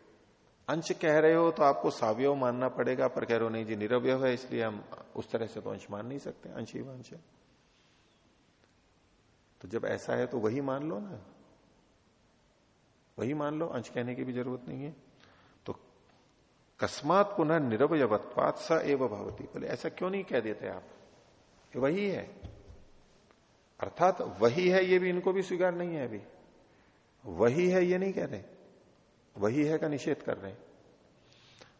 अंश कह रहे हो तो आपको सावयव मानना पड़ेगा, पर कह रहे हो, नहीं जी निरवयव है, इसलिए हम उस तरह से तो अंश मान नहीं सकते, अंश ही अंश है। तो जब ऐसा है तो वही मान लो ना। वही मान लो, अंश कहने की भी ज़रूरत नहीं है। तो कस्मात पुनः निरवयवत्वात स एव भवती। बोले, ऐसा क्यों नहीं कह देते आप? वही है। अर्थात वही है ये भी, इनको भी स्वीकार नहीं है अभी। वही है ये नहीं कह रहे। वही है का निषेध कर रहे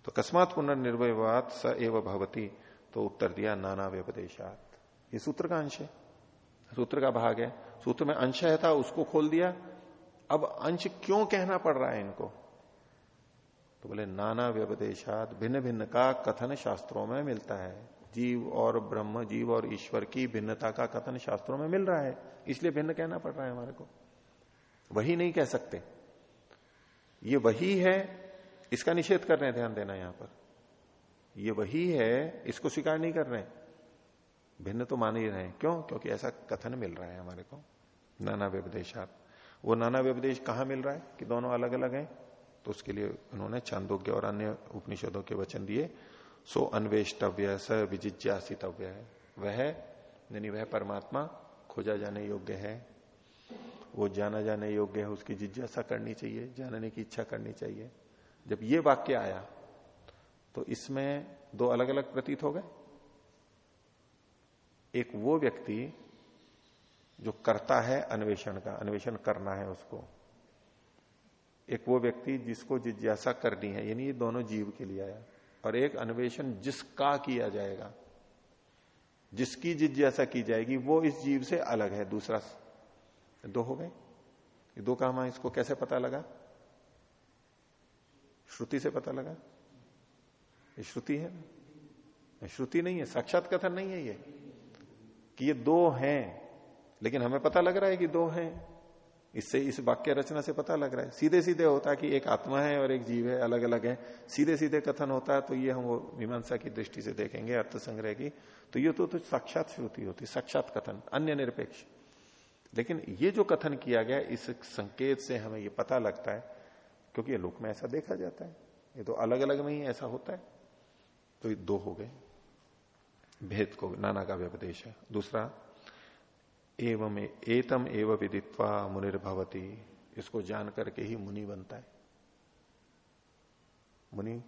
तो कस्मात पुनर्निर्वयवाद स एव भवती तो उत्तर दिया नाना व्यपदेशात। ये सूत्र का अंश है। सूत्र का भाग है। सूत्र में अंश है था, उसको खोल दिया। अब अंश क्यों कहना पड़ रहा है इनको? तो बोले, नाना व्यपदेशात, भिन्न भिन्न का कथन शास्त्रों में मिलता है। जीव और ब्रह्म, जीव और ईश्वर की भिन्नता का कथन शास्त्रों में मिल रहा है। इसलिए भिन्न कहना पड़ रहा है हमारे को। वही नहीं कह सकते। ये वही है, इसका निषेध कर रहे हैं, ध्यान देना यहाँ पर। ये वही है, इसको स्वीकार नहीं कर रहे भिन्न तो मान ही रहे क्यों? क्योंकि ऐसा कथन मिल रहा है हमारे को। नाना व्यपदेशात वो नाना व्यपदेश कहाँ मिल रहा है? कि दोनों अलग अलग हैं। तो उसके लिए उन्होंने चांदोग्य और अन्य उपनिषदों के वचन दिए। सो अन्वेष्टव्य स विजिज्ञासितव्य है। वह, यानी वह परमात्मा खोजा जाने योग्य है। वो जाना जाने योग्य है, उसकी जिज्ञासा करनी चाहिए, जानने की इच्छा करनी चाहिए। जब ये वाक्य आया तो इसमें दो अलग अलग प्रतीत हो गए। एक वो व्यक्ति जो करता है अन्वेषण का, अन्वेषण करना है उसको। एक वो व्यक्ति जिसको जिज्ञासा करनी है, यानी ये दोनों जीव के लिए आया। और एक अन्वेषण जिसका किया जाएगा, जिसकी जिज्ञासा की जाएगी, वो इस जीव से अलग है, दूसरा दो हो गए? ये दो काम इसको कैसे पता लगा? श्रुति से पता लगा? ये श्रुति है श्रुति नहीं है साक्षात कथन नहीं है ये। कि ये दो हैं लेकिन हमें पता लग रहा है कि दो हैं। इससे इस वाक्य रचना से पता लग रहा है। सीधे सीधे होता है कि एक आत्मा है और एक जीव है अलग अलग है। सीधे सीधे कथन होता है तो ये हम वो मीमांसा की दृष्टि से देखेंगे अर्थ संग्रह की। तो ये तो, तो साक्षात श्रुति होती साक्षात कथन अन्य निरपेक्ष। लेकिन ये जो कथन किया गया, इस संकेत से हमें ये पता लगता है, क्योंकि ये लोक में ऐसा देखा जाता है। ये तो अलग अलग में ही ऐसा होता है। तो ये दो हो गए। भेद को, नाना का व्यपदेश है। दूसरा, एवं एतम एवं विदित्वा मुनिर्भवती। इसको जान करके ही मुनि बनता है। मुनि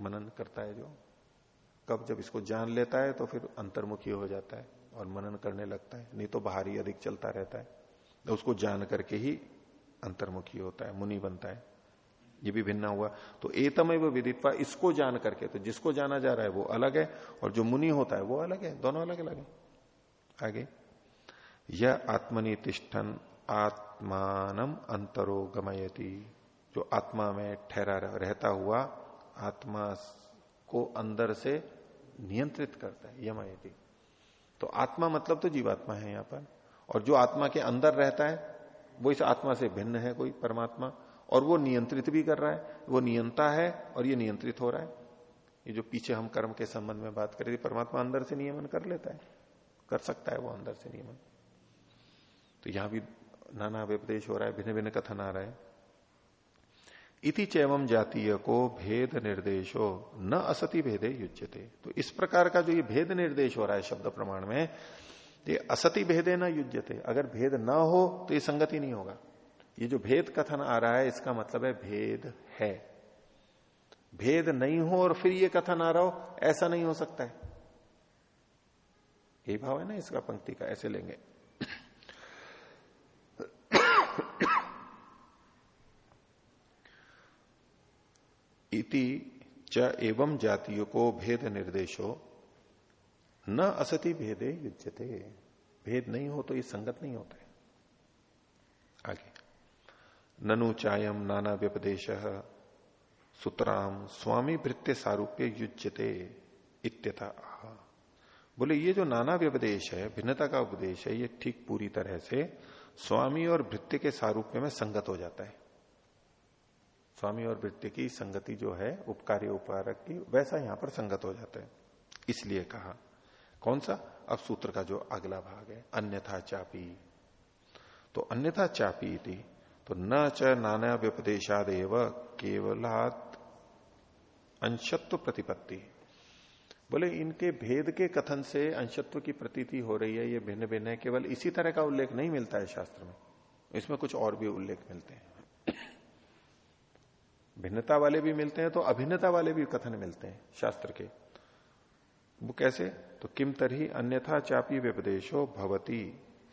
मनन करता है जो। कब जब इसको जान लेता है तो फिर अंतर्मुखी हो जाता है। और मनन करने लगता है। नहीं तो बाहरी अधिक चलता रहता है। तो उसको जान करके ही अंतर्मुखी होता है, मुनि बनता है। ये भी भिन्न हुआ। तो एतम एवं विदित्वा, इसको जान करके तो जिसको जाना जा रहा है वो अलग है, और जो मुनि होता है वो अलग है, दोनों अलग अलग है। आगे। यह आत्मनि तिष्ठन आत्मान अंतरो गमयती जो आत्मा में ठहरा रहता हुआ आत्मा को अंदर से नियंत्रित करता है, यमयती। तो आत्मा मतलब तो जीवात्मा है यहाँ पर। और जो आत्मा के अंदर रहता है, वो इस आत्मा से भिन्न है कोई परमात्मा, और वो नियंत्रित भी कर रहा है, वो नियंता है, और ये नियंत्रित हो रहा है। ये जो पीछे हम कर्म के संबंध में बात करें परमात्मा अंदर से नियमन कर लेता है, कर सकता है वो अंदर से नियमन। तो यहाँ भी नाना व्यपदेश हो रहा है भिन्न भिन्न कथन आ रहा है। इति चैवम जातीय को भेद निर्देशो न असति भेदे युज्यते। तो इस प्रकार का जो ये भेद निर्देश हो रहा है शब्द प्रमाण में, ये असति भेदे न युज्यते। अगर भेद न हो तो ये संगति नहीं होगा। ये जो भेद कथन आ रहा है, इसका मतलब है भेद है। भेद नहीं हो और फिर ये कथन आ रहा हो, ऐसा नहीं हो सकता है। यही भाव है ना इसका पंक्ति का, ऐसे लेंगे। इति च एवं जातियों को भेद निर्देशो, न असति भेदे युजते भेद नहीं हो तो ये संगत नहीं होता। आगे। ननु चायम नाना व्यपदेश सुतराम स्वामी भृत्य सारूप्य युजते इत्यथा। बोले, ये जो नाना व्यपदेश है, भिन्नता का उपदेश है, ये ठीक पूरी तरह से स्वामी और भृत्य के सारूप्य में संगत हो जाता है। स्वामी और वृत्ति की संगति जो है, उपकारी उपकारक की, वैसा यहाँ पर संगत हो जाता है। इसलिए कहा, कौन सा? अब सूत्र का जो अगला भाग है, अन्यथा चापी। तो अन्यथा चापी थी तो न च नाना व्यपदेशादेव केवलात अंशत्व प्रतिपत्ति। बोले, इनके भेद के कथन से अंशत्व की प्रतीति हो रही है, ये भिन्न भिन्न है, केवल इसी तरह का उल्लेख नहीं मिलता है शास्त्र में। इसमें कुछ और भी उल्लेख मिलते हैं। भिन्नता वाले भी मिलते हैं तो अभिन्नता वाले भी कथन मिलते हैं शास्त्र के। वो कैसे? तो किम तरही अन्यथा चापी व्यपदेशो भवती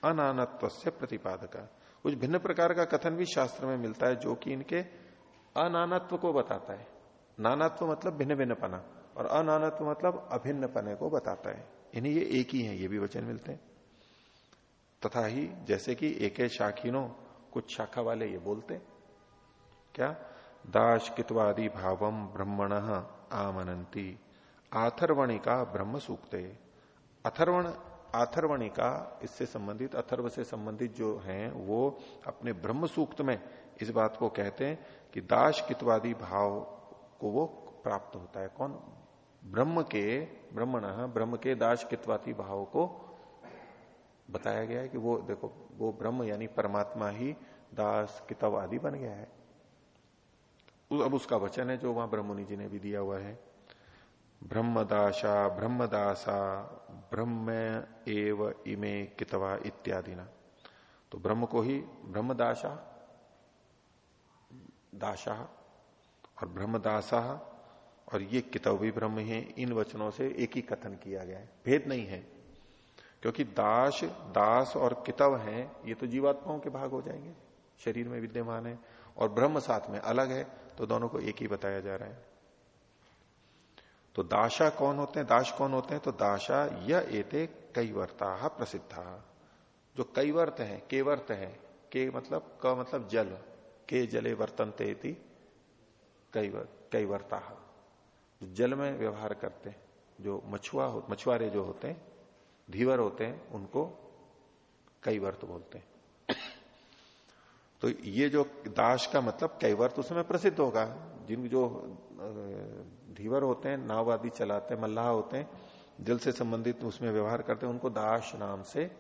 अनानत्व से प्रतिपादक। कुछ भिन्न प्रकार का कथन भी शास्त्र में मिलता है जो कि इनके अनानत्व को बताता है। नानात्व मतलब भिन्न भिन्न पना और अनानत्व मतलब अभिन्न पने को बताता है। इन्हें ये एक ही है, ये भी वचन मिलते हैं। तथा ही जैसे कि एक शाखीनो, कुछ शाखा वाले ये बोलते क्या? दाश कितवादि भावम ब्रह्मण आमनंती आथर्वणिका ब्रह्म सूक्ते अथर्वण, आथर्वणिका इससे संबंधित, अथर्व से संबंधित जो हैं, वो अपने ब्रह्म सूक्त में इस बात को कहते हैं कि दाश कितवादी भाव को वो प्राप्त होता है। कौन? ब्रह्म के, ब्रह्मण, ब्रह्म के दाश कितवादी भाव को बताया गया है कि वो, देखो, वो ब्रह्म यानी परमात्मा ही दास कितव आदि बन गया है। अब उसका वचन है जो वहाँ ब्रह्मणि जी ने भी दिया हुआ है। ब्रह्मदाशा, ब्रह्मदासा, ब्रह्म एव इमे कितवा इत्यादि ना तो ब्रह्म को ही ब्रह्मदाशा, दाशा और ब्रह्मदासा और ये कितव भी ब्रह्म है, इन वचनों से एक ही कथन किया गया है। भेद नहीं है, क्योंकि दास दास और कितव हैं, ये तो जीवात्माओं के भाग हो जाएँगे, शरीर में विद्यमान है और ब्रह्म साथ में अलग है तो दोनों को एक ही बताया जा रहा है। तो दाशा कौन होते हैं? दाश कौन होते हैं? तो दाशा यह एते कई वर्ता प्रसिद्धा। जो कई वर्त है के वर्त है, के मतलब क मतलब जल, के जले वर्तनते कई कई वर्ता जल में व्यवहार करते हैं, जो मछुआ मछुआरे जो होते हैं, धीवर होते हैं, उनको कई वर्त बोलते हैं। तो ये जो दास का मतलब कैवर्त उसमें प्रसिद्ध होगा। जिन जो धीवर होते हैं नाव आदि चलाते हैं, मल्लाह होते हैं जल से संबंधित उसमें व्यवहार करते हैं, उनको दास नाम से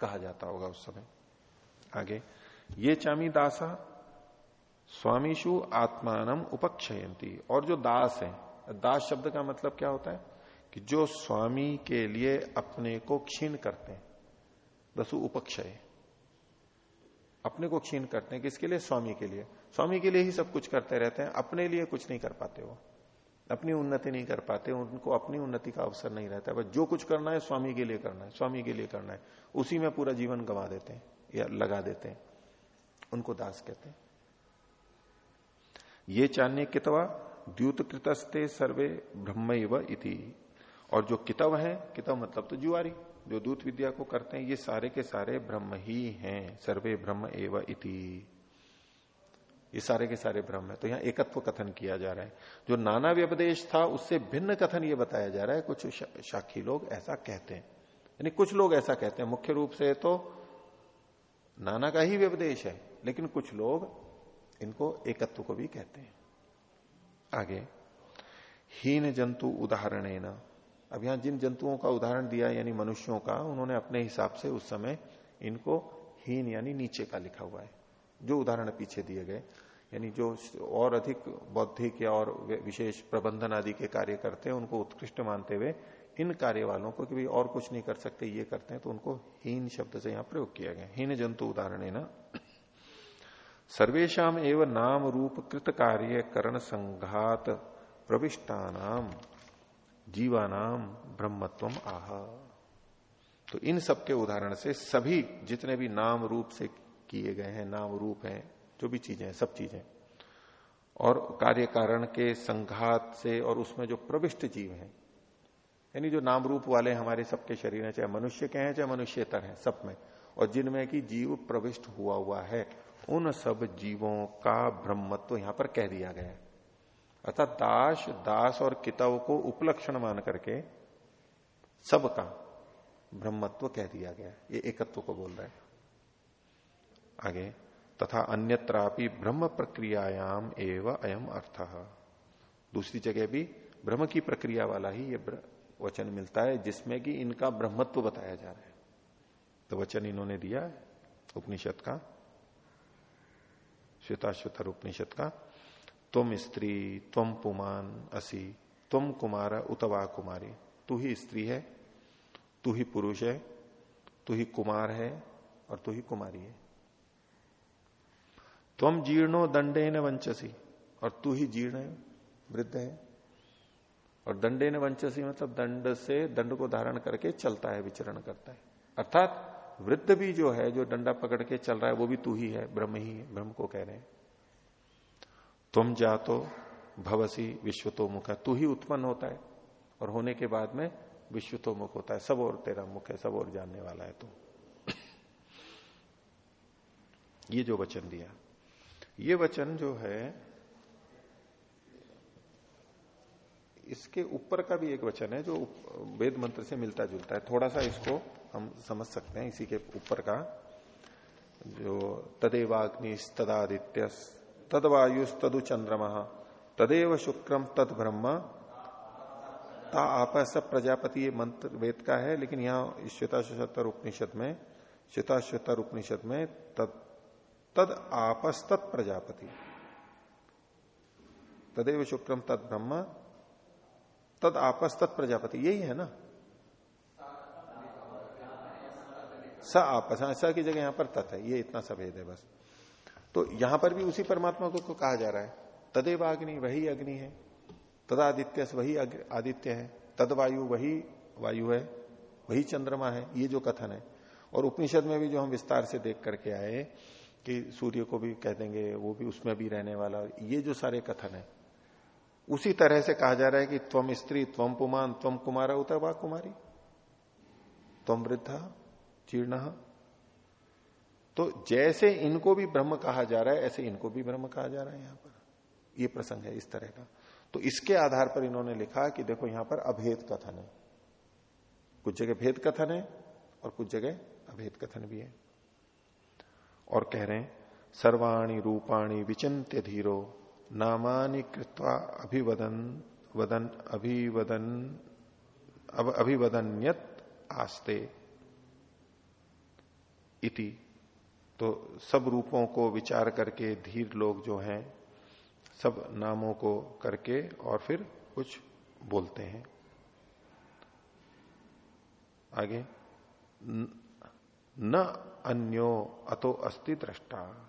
कहा जाता होगा उस समय। आगे, ये चामी दासा स्वामीशु आत्मान उपक्षयंती। और जो दास है, दास शब्द का मतलब क्या होता है? कि जो स्वामी के लिए अपने को क्षीण करते हैं दसु उपक्षय। अपने को क्षीण करते हैं किसके लिए? स्वामी के लिए। स्वामी के लिए ही सब कुछ करते रहते हैं। अपने लिए कुछ नहीं कर पाते वो। अपनी उन्नति नहीं कर पाते, उनको अपनी उन्नति का अवसर नहीं रहता। बस जो कुछ करना है, स्वामी के लिए करना है। स्वामी के लिए करना है। उसी में पूरा जीवन गंवा देते हैं, या लगा देते हैं। उनको दास कहते हैं। ये चान्य कितवा द्यूत कृतस्ते सर्वे ब्रह्म इति। और जो कितव है, कितव मतलब तो जुआरी। जो दूत विद्या को करते हैं, ये सारे के सारे ब्रह्म ही हैं, सर्वे ब्रह्म एवं इति। ये सारे के सारे ब्रह्म है। तो यहाँ एकत्व कथन किया जा रहा है। जो नाना व्यपदेश था, उससे भिन्न कथन ये बताया जा रहा है। कुछ शाखी लोग ऐसा कहते हैं। यानी कुछ लोग ऐसा कहते हैं। मुख्य रूप से तो नाना का ही व्यपदेश है, लेकिन कुछ लोग इनको एकत्व को भी कहते हैं। आगे, हीन जंतु उदाहरण अब यहाँ जिन जंतुओं का उदाहरण दिया यानी मनुष्यों का, उन्होंने अपने हिसाब से उस समय इनको हीन, यानी नीचे का लिखा हुआ है, जो उदाहरण पीछे दिए गए, यानी जो और अधिक बौद्धिक या और विशेष प्रबंधन आदि के कार्य करते हैं, उनको उत्कृष्ट मानते हुए इन कार्य वालों को कि और कुछ नहीं कर सकते, ये करते हैं तो उनको हीन शब्द से यहाँ प्रयोग किया गया हीन जंतु उदाहरण है ना। सर्वेशम एवं नाम रूप कृत कार्य करण संघात प्रविष्टानाम। जीवानाम ब्रह्मत्व आह। तो इन सब के उदाहरण से सभी जितने भी नाम रूप से किए गए हैं, नाम रूप हैं, जो भी चीज़ें हैं, सब चीज़ें। और कार्य कारण के संघात से और उसमें जो प्रविष्ट जीव हैं, यानी जो नाम रूप वाले हमारे सबके शरीर हैं, चाहे मनुष्य के हैं, चाहे मनुष्यतर हैं, सब में। और जिनमें कि जीव प्रविष्ट हुआ हुआ है, उन सब जीवों का ब्रह्मत्व तो यहाँ पर कह दिया गया है। अर्थात दास दास और किताब को उपलक्षण मान करके सबका ब्रह्मत्व कह दिया गया। ये एकत्व को बोल रहे हैं। आगे, तथा अन्यत्रापि ब्रह्म प्रक्रियायाम एवं अयम अर्थ। दूसरी जगह भी ब्रह्म की प्रक्रिया वाला ही ये वचन मिलता है, जिसमें कि इनका ब्रह्मत्व बताया जा रहा है। तो वचन इन्होंने दिया, उपनिषद का श्वेताश्वतर उपनिषद का। तुम स्त्री तुम पुमान असी तुम कुमार उतवा कुमारी। तू ही स्त्री है, तू ही पुरुष है, तू ही कुमार है और तू ही कुमारी है। तुम जीर्णो दंडे न वंचसी और तू ही जीर्ण है, वृद्ध है। और दंडे न वंचसी मतलब दंड से दंड को धारण करके चलता है, विचरण करता है। अर्थात वृद्ध भी जो है, जो डंडा पकड़ के चल रहा है, वो भी तू ही है, ब्रह्म ही है, ब्रह्म को कह रहे हैं। तुम जातो, भवसी विश्वतोमुख है। तू ही उत्पन्न होता है और होने के बाद में विश्वतोमुख होता है। सब और तेरा मुख है, सब और जानने वाला है तू। ये जो वचन दिया, ये वचन जो है, इसके ऊपर का भी एक वचन है जो वेद मंत्र से मिलता जुलता है। थोड़ा सा इसको हम समझ सकते हैं, इसी के ऊपर का, जो तदेवाग्नि तदादित्य तदवायुस तदु चंद्रमा तदेव शुक्रम तद ब्रह्म ता आपस प्रजापति ये मंत्र वेद का है, लेकिन यहाँ श्वेताशतर उपनिषद में श्वेताशतर उपनिषद में तद तद आपस्तत् प्रजापति। तदेव शुक्रम तद ब्रह्म तद आपस्तत् प्रजापति, यही है ना? स आपस हाँ की जगह यहाँ पर तत् है, ये इतना सभेद है बस। तो यहाँ पर भी उसी परमात्मा को, कहा जा रहा है। तदेव अग्नि वही अग्नि है। तदादित्य वही आदित्य है। तद वायु वही वायु है। वही चंद्रमा है। ये जो कथन है। और उपनिषद में भी जो हम विस्तार से देख करके आए कि सूर्य को भी कह देंगे वो भी उसमें भी रहने वाला ये जो सारे कथन है उसी तरह से कहा जा रहा है कि त्वम स्त्री त्वम पुमान त्वम कुमारा उतर कुमारी। त्वम वृद्धा जीर्ण तो जैसे इनको भी ब्रह्म कहा जा रहा है, ऐसे इनको भी ब्रह्म कहा जा रहा है यहाँ पर। ये प्रसंग है इस तरह का। तो इसके आधार पर इन्होंने लिखा कि देखो यहाँ पर अभेद कथन है। कुछ जगह भेद कथन है और कुछ जगह अभेद कथन भी है। और कह रहे हैं, सर्वाणी रूपाणी विचिंत्य धीरो, नामानि कृत्वा अभिवदन, वदन, अभिवदन अभिवदन्यत आस्ते। इति। तो सब रूपों को विचार करके धीर लोग जो हैं, सब नामों को करके और फिर कुछ बोलते हैं। आगे, न अन्यो अतो अस्ति दृष्टा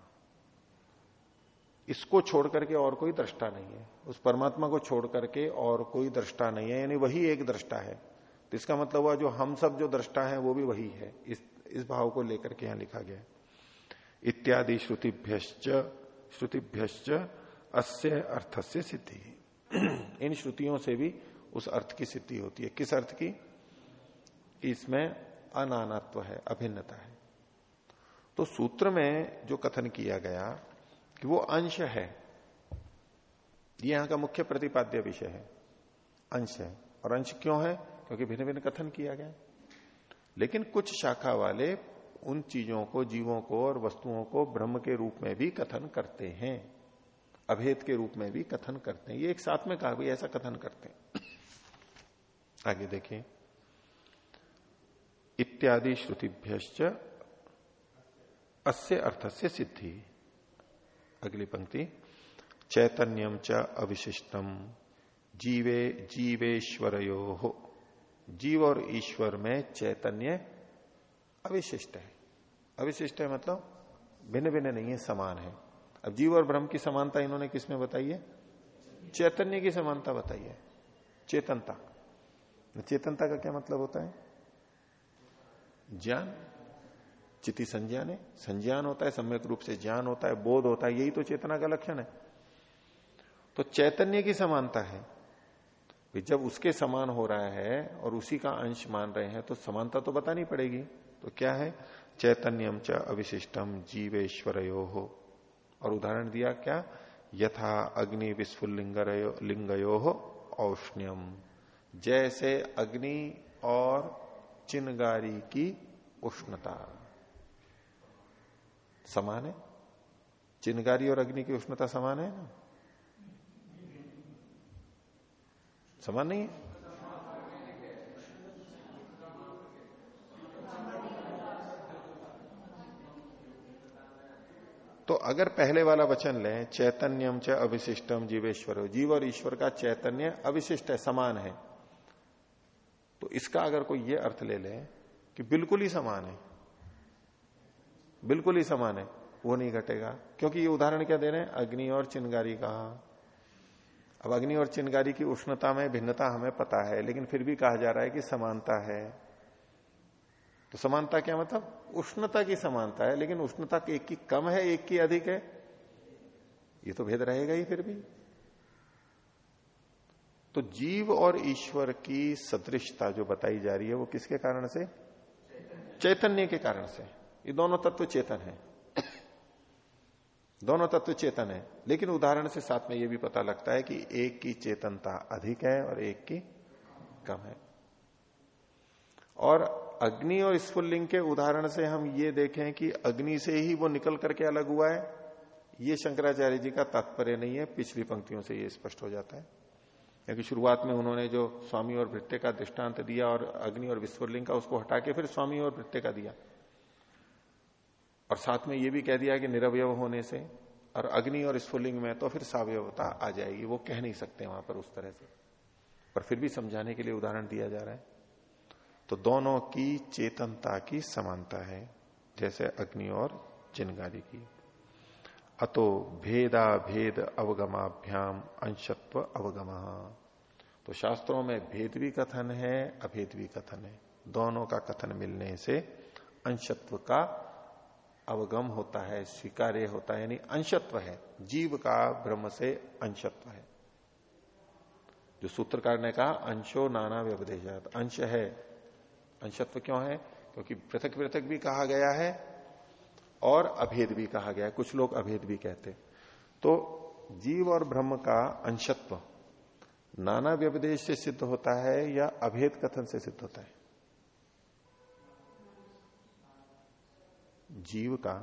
इसको छोड़ करके और कोई दृष्टा नहीं है। उस परमात्मा को छोड़ करके और कोई दृष्टा नहीं है, यानी वही एक दृष्टा है। तो इसका मतलब हुआ, जो हम सब जो दृष्टा है, वो भी वही है। इस इस भाव को लेकर के यहाँ लिखा गया इत्यादि श्रुतिभ्यश्च श्रुतिभ्यश्च अस्य अर्थ से सिद्धि। इन श्रुतियों से भी उस अर्थ की सिद्धि होती है। किस अर्थ की? इसमें अनानात्व है, अभिन्नता है। तो सूत्र में जो कथन किया गया कि वो अंश है, ये यहाँ का मुख्य प्रतिपाद्य विषय है। अंश है। और अंश क्यों है? क्योंकि भिन्न भिन्न कथन किया गया। लेकिन कुछ शाखा वाले उन चीज़ों को, जीवों को और वस्तुओं को ब्रह्म के रूप में भी कथन करते हैं। अभेद के रूप में भी कथन करते हैं। ये एक साथ में कहा, भाई, ऐसा कथन करते हैं। आगे देखिए। इत्यादि श्रुतिभ्य अस्य अर्थ से सिद्धि। अगली पंक्ति। चैतन्यम च अविशिष्टम जीवे जीवेश्वर जीव और ईश्वर में चैतन्य अविशिष्ट है। अविशिष्ट है मतलब भिन्न भिन्न नहीं है, समान है। अब जीव और ब्रह्म की समानता इन्होंने किसमें बताई है? चैतन्य की समानता बताई है। चेतनता। चेतनता का क्या मतलब होता है? ज्ञान। चिति संज्ञान है। संज्ञान होता है, सम्यक रूप से ज्ञान होता है, बोध होता है, यही तो चेतना का लक्षण है। तो चैतन्य की समानता है। जब उसके समान हो रहा है और उसी का अंश मान रहे हैं तो समानता तो बतानी पड़ेगी। तो क्या है? चैतन्यम च अविशिष्टम जीवेश्वर हो और उदाहरण दिया क्या? यथा अग्नि विस्फुलिंग लिंगयो हो औष्ण्यम। जैसे अग्नि और चिनगारी की उष्णता। समान है? चिनगारी और अग्नि की उष्णता समान है ना? समान नहीं है? तो अगर पहले वाला वचन लें, चैतन्यम च अविशिष्टम जीवेश्वर, जीव और ईश्वर का चैतन्य अविशिष्ट है, समान है। तो इसका अगर कोई ये अर्थ ले ले कि बिल्कुल ही समान है, बिल्कुल ही समान है, वो नहीं घटेगा। क्योंकि ये उदाहरण क्या दे रहे हैं? अग्नि और चिनगारी का। अब अग्नि और चिनगारी की उष्णता में, भिन्नता हमें पता है, लेकिन फिर भी कहा जा रहा है कि समानता है। तो समानता क्या मतलब? उष्णता की समानता है, लेकिन उष्णता एक की कम है, एक की अधिक है। ये तो भेद रहेगा ही फिर भी। तो जीव और ईश्वर की सदृशता जो बताई जा रही है, वो किसके कारण से? चैतन्य के कारण से। ये दोनों तत्व चेतन है। दोनों तत्व चेतन है। लेकिन उदाहरण से साथ में ये भी पता लगता है कि एक की चेतनता अधिक है और एक की कम है। और अग्नि और स्फुल्लिंग के उदाहरण से हम ये देखें कि अग्नि से ही वो निकल करके अलग हुआ है। ये शंकराचार्य जी का तात्पर्य नहीं है, पिछली पंक्तियों से ये स्पष्ट हो जाता है। क्योंकि शुरुआत में उन्होंने जो स्वामी और वृत्य का दृष्टांत दिया और अग्नि और विस्फुलिंग का उसको हटा के फिर स्वामी और भृत्य का दिया। और साथ में ये भी कह दिया कि निरवय होने से और अग्नि और स्फुलिंग में तो फिर सावयवता आ जाएगी, वो कह नहीं सकते वहाँ पर उस तरह से। पर फिर भी समझाने के लिए उदाहरण दिया जा रहा है। तो दोनों की चेतनता की समानता है, जैसे अग्नि और चिनगारी की। अतो भेदा भेद अवगमाभ्याम अंशत्व अवगम। तो शास्त्रों में भेद भी कथन है, अभेद भी कथन है। दोनों का कथन मिलने से अंशत्व का अवगम होता है, स्वीकार्य होता है, यानी अंशत्व है। जीव का ब्रह्म से अंशत्व है। जो सूत्रकार ने कहा, अंशो नाना व्यपदेशात अंश है अंशत्व क्यों है? क्योंकि पृथक पृथक भी कहा गया है और अभेद भी कहा गया है। कुछ लोग अभेद भी कहते तो जीव और ब्रह्म का अंशत्व नाना व्यपदेश से सिद्ध होता है या अभेद कथन से सिद्ध होता है? जीव का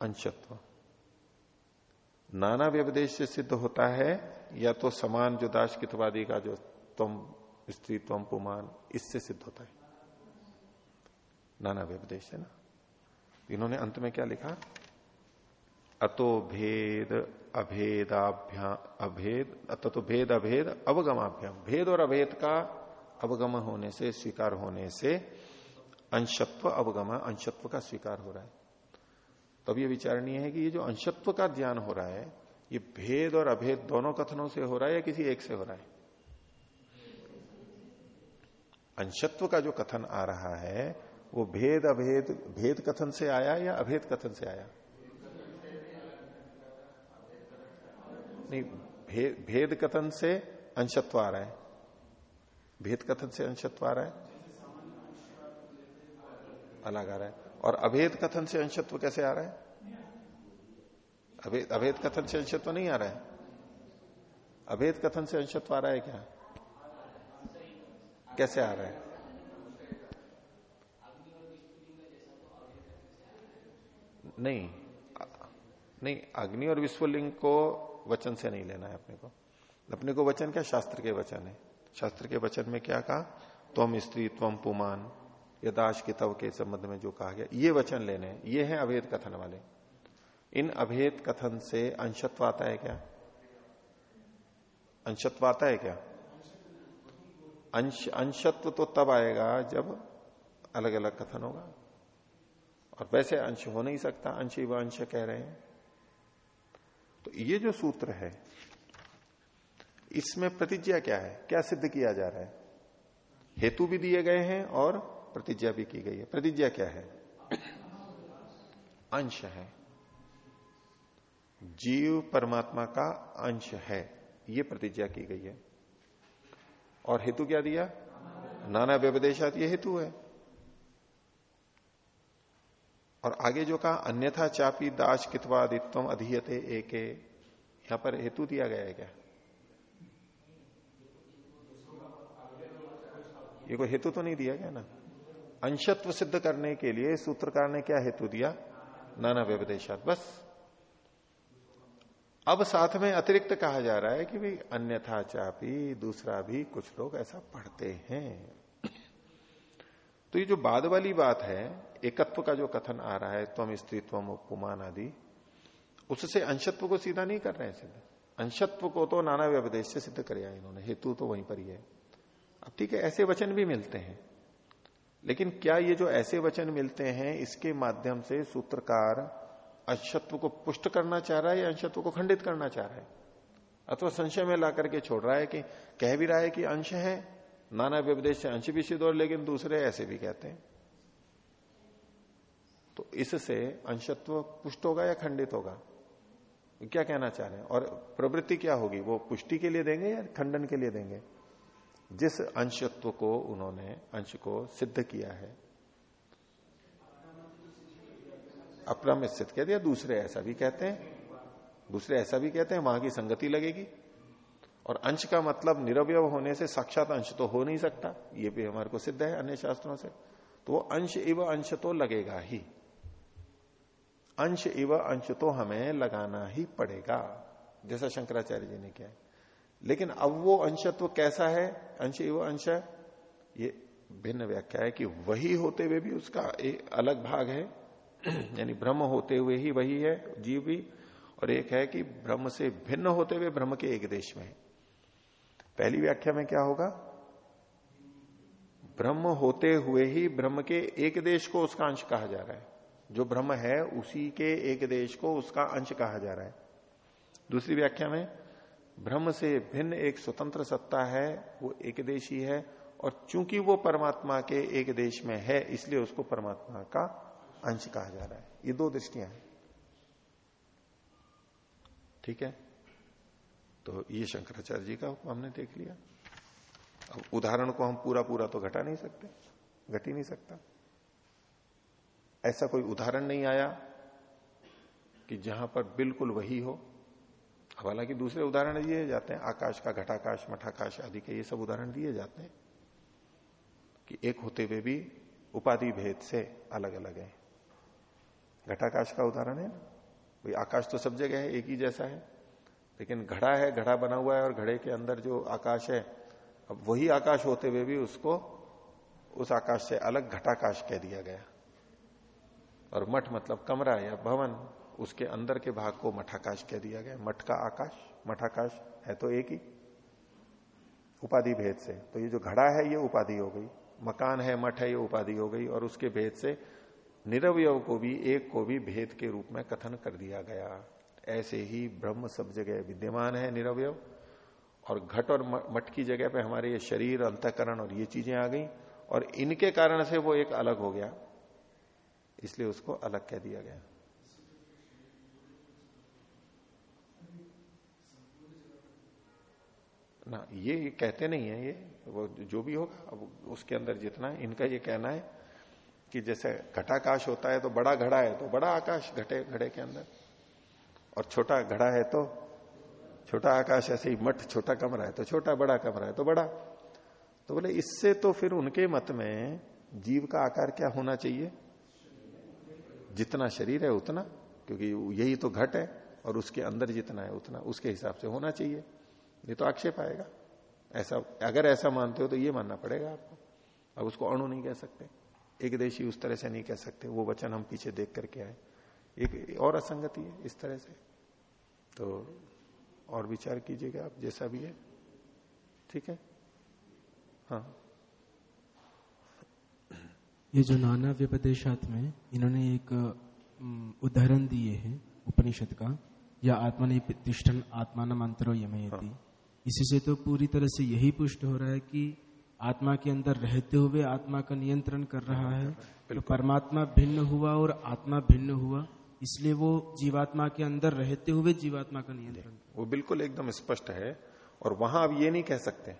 अंशत्व नाना व्यपदेश से सिद्ध होता है या तो समान जो दास कितवादी का जो तुम स्त्री तुम पुमान इससे सिद्ध होता है। नाना व्यपदेश है ना? इन्होंने अंत में क्या लिखा? अतो भेद अभेदाभ्याम अभेद अतो तो भेद, अभेद, अवगमाभ्याम। भेद और अभेद का अवगम होने से, स्वीकार होने से, अंशत्व अवगम, अंशत्व का स्वीकार हो रहा है। तो अब ये विचारणीय है कि ये जो अंशत्व का ज्ञान हो रहा है, ये भेद और अभेद दोनों कथनों से हो रहा है या किसी एक से हो रहा है? अंशत्व का जो कथन आ रहा है वो भेद अभेद भेद कथन से आया या अभेद कथन से आया? नहीं भेद, भेद कथन से अंशत्व आ रहा है। भेद कथन से अंशत्व आ रहा है? अलग आ रहा है। और अभेद कथन से अंशत्व कैसे आ रहा है? अभेद अभेद कथन से अंशत्व नहीं आ रहा है। अभेद कथन से अंशत्व आ रहा है क्या? कैसे आ रहा है? नहीं नहीं, अग्नि और विश्वलिंग को वचन से नहीं लेना है अपने को। अपने को वचन क्या? शास्त्र के वचन है। शास्त्र के वचन में क्या कहा? तुम स्त्री तुम पुमान यदाश के तव के संबंध में जो कहा गया, ये वचन लेने हैं। ये है अभेद कथन वाले। इन अभेद कथन से अंशत्व आता है क्या? अंशत्व आता है क्या? अंश, अंशत्व तो तब आएगा जब अलग अलग कथन होगा। और वैसे अंश हो नहीं सकता, अंश व अंश कह रहे हैं। तो ये जो सूत्र है, इसमें प्रतिज्ञा क्या है? क्या सिद्ध किया जा रहा है? हेतु भी दिए गए हैं और प्रतिज्ञा भी की गई है। प्रतिज्ञा क्या है? अंश है। जीव परमात्मा का अंश है। ये प्रतिज्ञा की गई है। और हेतु क्या दिया? नाना व्यवदेशात ये हेतु है। और आगे जो कहा, अन्यथा चापी दास कितवादित्व अधीयते एक। यहाँ पर हेतु दिया गया है क्या? ये कोई हेतु तो नहीं दिया गया ना? अंशत्व सिद्ध करने के लिए सूत्रकार ने क्या हेतु दिया? नाना व्यवदेशात बस। अब साथ में अतिरिक्त कहा जा रहा है कि भाई अन्यथा चापी, दूसरा भी कुछ लोग ऐसा पढ़ते हैं। तो ये जो बाद वाली बात है, एकत्व का जो कथन आ रहा है, त्वम स्त्री, त्वम उपमान आदि, उससे अंशत्व को सीधा नहीं कर रहे हैं सिद्ध। अंशत्व को तो नाना व्यवदेश से सिद्ध कर इन्होंने, हेतु तो वहीं पर ही है। अब ठीक है, ऐसे वचन भी मिलते हैं। लेकिन क्या ये जो ऐसे वचन मिलते हैं, इसके माध्यम से सूत्रकार अंशत्व को पुष्ट करना चाह रहा है या अंशत्व को खंडित करना चाह रहा है? अथवा संशय में ला करके छोड़ रहा है कि, कह भी रहा है कि अंश है, नाना व्यवदेश से अंश भी सिद्ध और लेकिन दूसरे ऐसे भी कहते हैं। तो इससे अंशत्व पुष्ट होगा या खंडित होगा? क्या कहना चाह रहे हैं? और प्रवृत्ति क्या होगी? वो पुष्टि के लिए देंगे या खंडन के लिए देंगे? जिस अंशत्व को उन्होंने, अंश को सिद्ध किया है अप्रमित सिद्ध कहते हैं दूसरे ऐसा भी कहते हैं, दूसरे ऐसा भी कहते हैं, वहाँ की संगति लगेगी। और अंश का मतलब निरवय होने से साक्षात अंश तो हो नहीं सकता, ये भी हमारे को सिद्ध है अन्य शास्त्रों से। तो वो अंश इव अंश तो लगेगा ही। अंश इव अंश तो हमें लगाना ही पड़ेगा, जैसा शंकराचार्य जी ने किया लेकिन अब वो अंशत्व कैसा है? अंश इव अंश ये भिन्न व्याख्या है कि वही होते हुए भी उसका एक अलग भाग है। यानी ब्रह्म होते हुए ही वही है, जीव भी, और एक है कि ब्रह्म से भिन्न होते हुए ब्रह्म के एक देश में पहली व्याख्या में क्या होगा? ब्रह्म होते हुए ही ब्रह्म के एक देश को उसका अंश कहा जा रहा है। जो ब्रह्म है, उसी के एक देश को उसका अंश कहा जा रहा है। दूसरी व्याख्या में, ब्रह्म से भिन्न एक स्वतंत्र सत्ता है, वो एक देशी है, और चूँकि वो परमात्मा के एक देश में है, इसलिए उसको परमात्मा का अंश कहा जा रहा है। ये दो दृष्टियाँ हैं। ठीक है? तो ये शंकराचार्य जी का हमने देख लिया। अब उदाहरण को हम पूरा पूरा तो घटा नहीं सकते। घट ही नहीं सकता। ऐसा कोई उदाहरण नहीं आया कि जहाँ पर बिल्कुल वही हो। हालाँकि दूसरे उदाहरण दिए जाते हैं। आकाश का घटाकाश, मठाकाश आदि के ये सब उदाहरण दिए जाते हैं कि एक होते हुए भी उपाधि भेद से अलग अलग है। घटाकाश का उदाहरण है भाई, आकाश तो सब जगह है, एक ही जैसा है। लेकिन घड़ा है, घड़ा बना हुआ है और घड़े के अंदर जो आकाश है, अब वही आकाश होते हुए भी उसको, उस आकाश से अलग घटाकाश कह दिया गया। और मठ मतलब कमरा या भवन, उसके अंदर के भाग को मठाकाश कह दिया गया। मठ का आकाश, मठाकाश है तो एक ही। उपाधि भेद से। तो ये जो घड़ा है, ये उपाधि हो गई। मकान है, मठ है, ये उपाधि हो गई। और उसके भेद से निरवय को भी, एक को भी भेद के रूप में कथन कर दिया गया। ऐसे ही ब्रह्म सब जगह विद्यमान है निरवय और घट और मठ की जगह पे हमारे ये शरीर, अंतकरण और ये चीज़ें आ गई, और इनके कारण से वो एक अलग हो गया। इसलिए उसको अलग कह दिया गया। ना, ये कहते नहीं है ये, वो जो भी होगा, अब उसके अंदर जितना इनका ये कहना है कि जैसे घटाकाश होता है तो बड़ा घड़ा है तो बड़ा आकाश घटे, घड़े के अंदर। और छोटा घड़ा है तो छोटा आकाश ऐसे ही मठ, छोटा कमरा है तो छोटा बड़ा कमरा है तो बड़ा। तो बोले, इससे तो फिर उनके मत में जीव का आकार क्या होना चाहिए? जितना शरीर है उतना, क्योंकि यही तो घट है, और उसके अंदर जितना है उतना, उसके हिसाब से होना चाहिए। ये तो आक्षेप आएगा। ऐसा, अगर ऐसा मानते हो तो ये मानना पड़ेगा आपको। अब उसको अणु नहीं कह सकते। एक देशी उस तरह से नहीं कह सकते वो वचन हम पीछे देख करके आए। एक और असंगति है इस तरह से। तो और विचार कीजिएगा आप जैसा भी है। ठीक है? हाँ। ये जो नाना व्यपदेशात में इन्होंने एक उदाहरण दिए हैं उपनिषद का या आत्मा ने तिष्ठन आत्मान मंत्रो यमयती हाँ। इसी से तो पूरी तरह से यही पुष्ट हो रहा है कि आत्मा के अंदर रहते हुए आत्मा का नियंत्रण कर रहा है तो परमात्मा भिन्न हुआ और आत्मा भिन्न हुआ इसलिए वो जीवात्मा के अंदर रहते हुए जीवात्मा का नियंत्रण वो बिल्कुल एकदम स्पष्ट है और वहाँ अब ये नहीं कह सकते।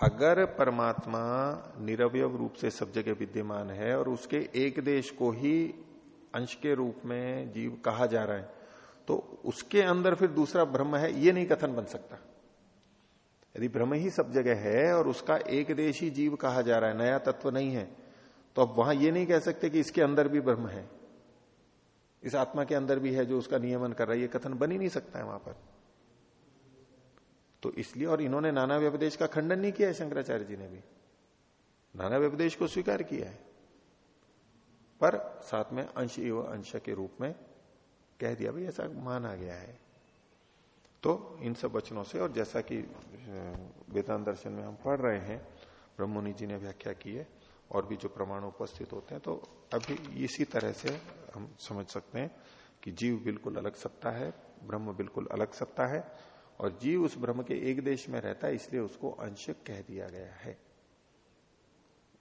अगर परमात्मा निरवय रूप से सब जगह विद्यमान है और उसके एक देश को ही अंश के रूप में जीव कहा जा रहा है तो उसके अंदर फिर दूसरा ब्रह्म है ये नहीं कथन बन सकता। यदि ब्रह्म ही सब जगह है और उसका एक देश ही जीव कहा जा रहा है, नया तत्व नहीं है तो अब वहाँ ये नहीं कह सकते कि इसके अंदर भी ब्रह्म है। इस आत्मा के अंदर भी है जो उसका नियमन कर रहा है, ये कथन बन ही नहीं सकता है वहाँ पर। तो इसलिए और इन्होंने नाना व्यपदेश का खंडन नहीं किया है शंकराचार्य जी ने भी। नाना व्यपदेश को स्वीकार किया है। पर साथ में अंश एवं अंश के रूप में कह दिया, भाई ऐसा मान आ गया है। तो इन सब वचनों से, और जैसा कि वेदांत दर्शन में हम पढ़ रहे हैं ब्रह्मनि जी ने व्याख्या की है, और भी जो प्रमाण उपस्थित होते हैं तो अभी इसी तरह से हम समझ सकते हैं कि जीव बिल्कुल अलग सत्ता है, ब्रह्म बिल्कुल अलग सत्ता है, और जीव उस ब्रह्म के एक देश में रहता है, इसलिए उसको अंश कह दिया गया है।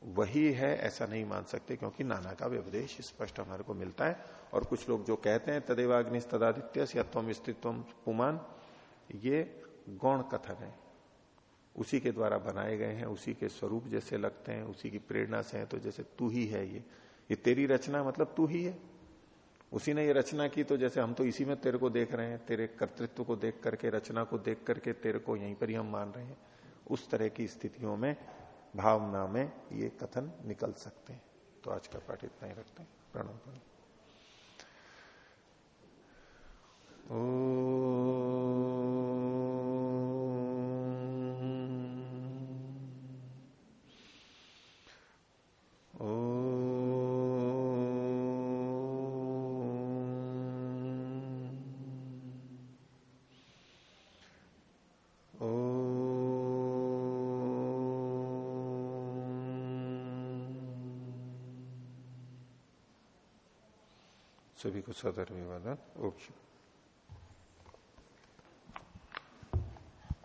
वही है, ऐसा नहीं मान सकते, क्योंकि नाना का व्यवदेश स्पष्ट हमारे को मिलता है, और कुछ लोग जो कहते हैं तदेवाग्नि तदादित्य यत्वम स्थित्व पुमान ये गौण कथन है। उसी के द्वारा बनाए गए हैं, उसी के स्वरूप जैसे लगते हैं, उसी की प्रेरणा से है तो जैसे तू ही है ये। ये तेरी रचना मतलब तू ही है। उसी ने ये रचना की तो जैसे हम तो इसी में तेरे को देख रहे हैं, तेरे कर्तृत्व को देख करके, रचना को देख करके तेरे को यहीं पर ही हम मान रहे हैं। उस तरह की स्थितियों में, भावना में ये कथन निकल सकते हैं। तो आज का पाठ इतना ही रखते हैं। प्रणव प्रणव सभी को सदर विवादन ओके।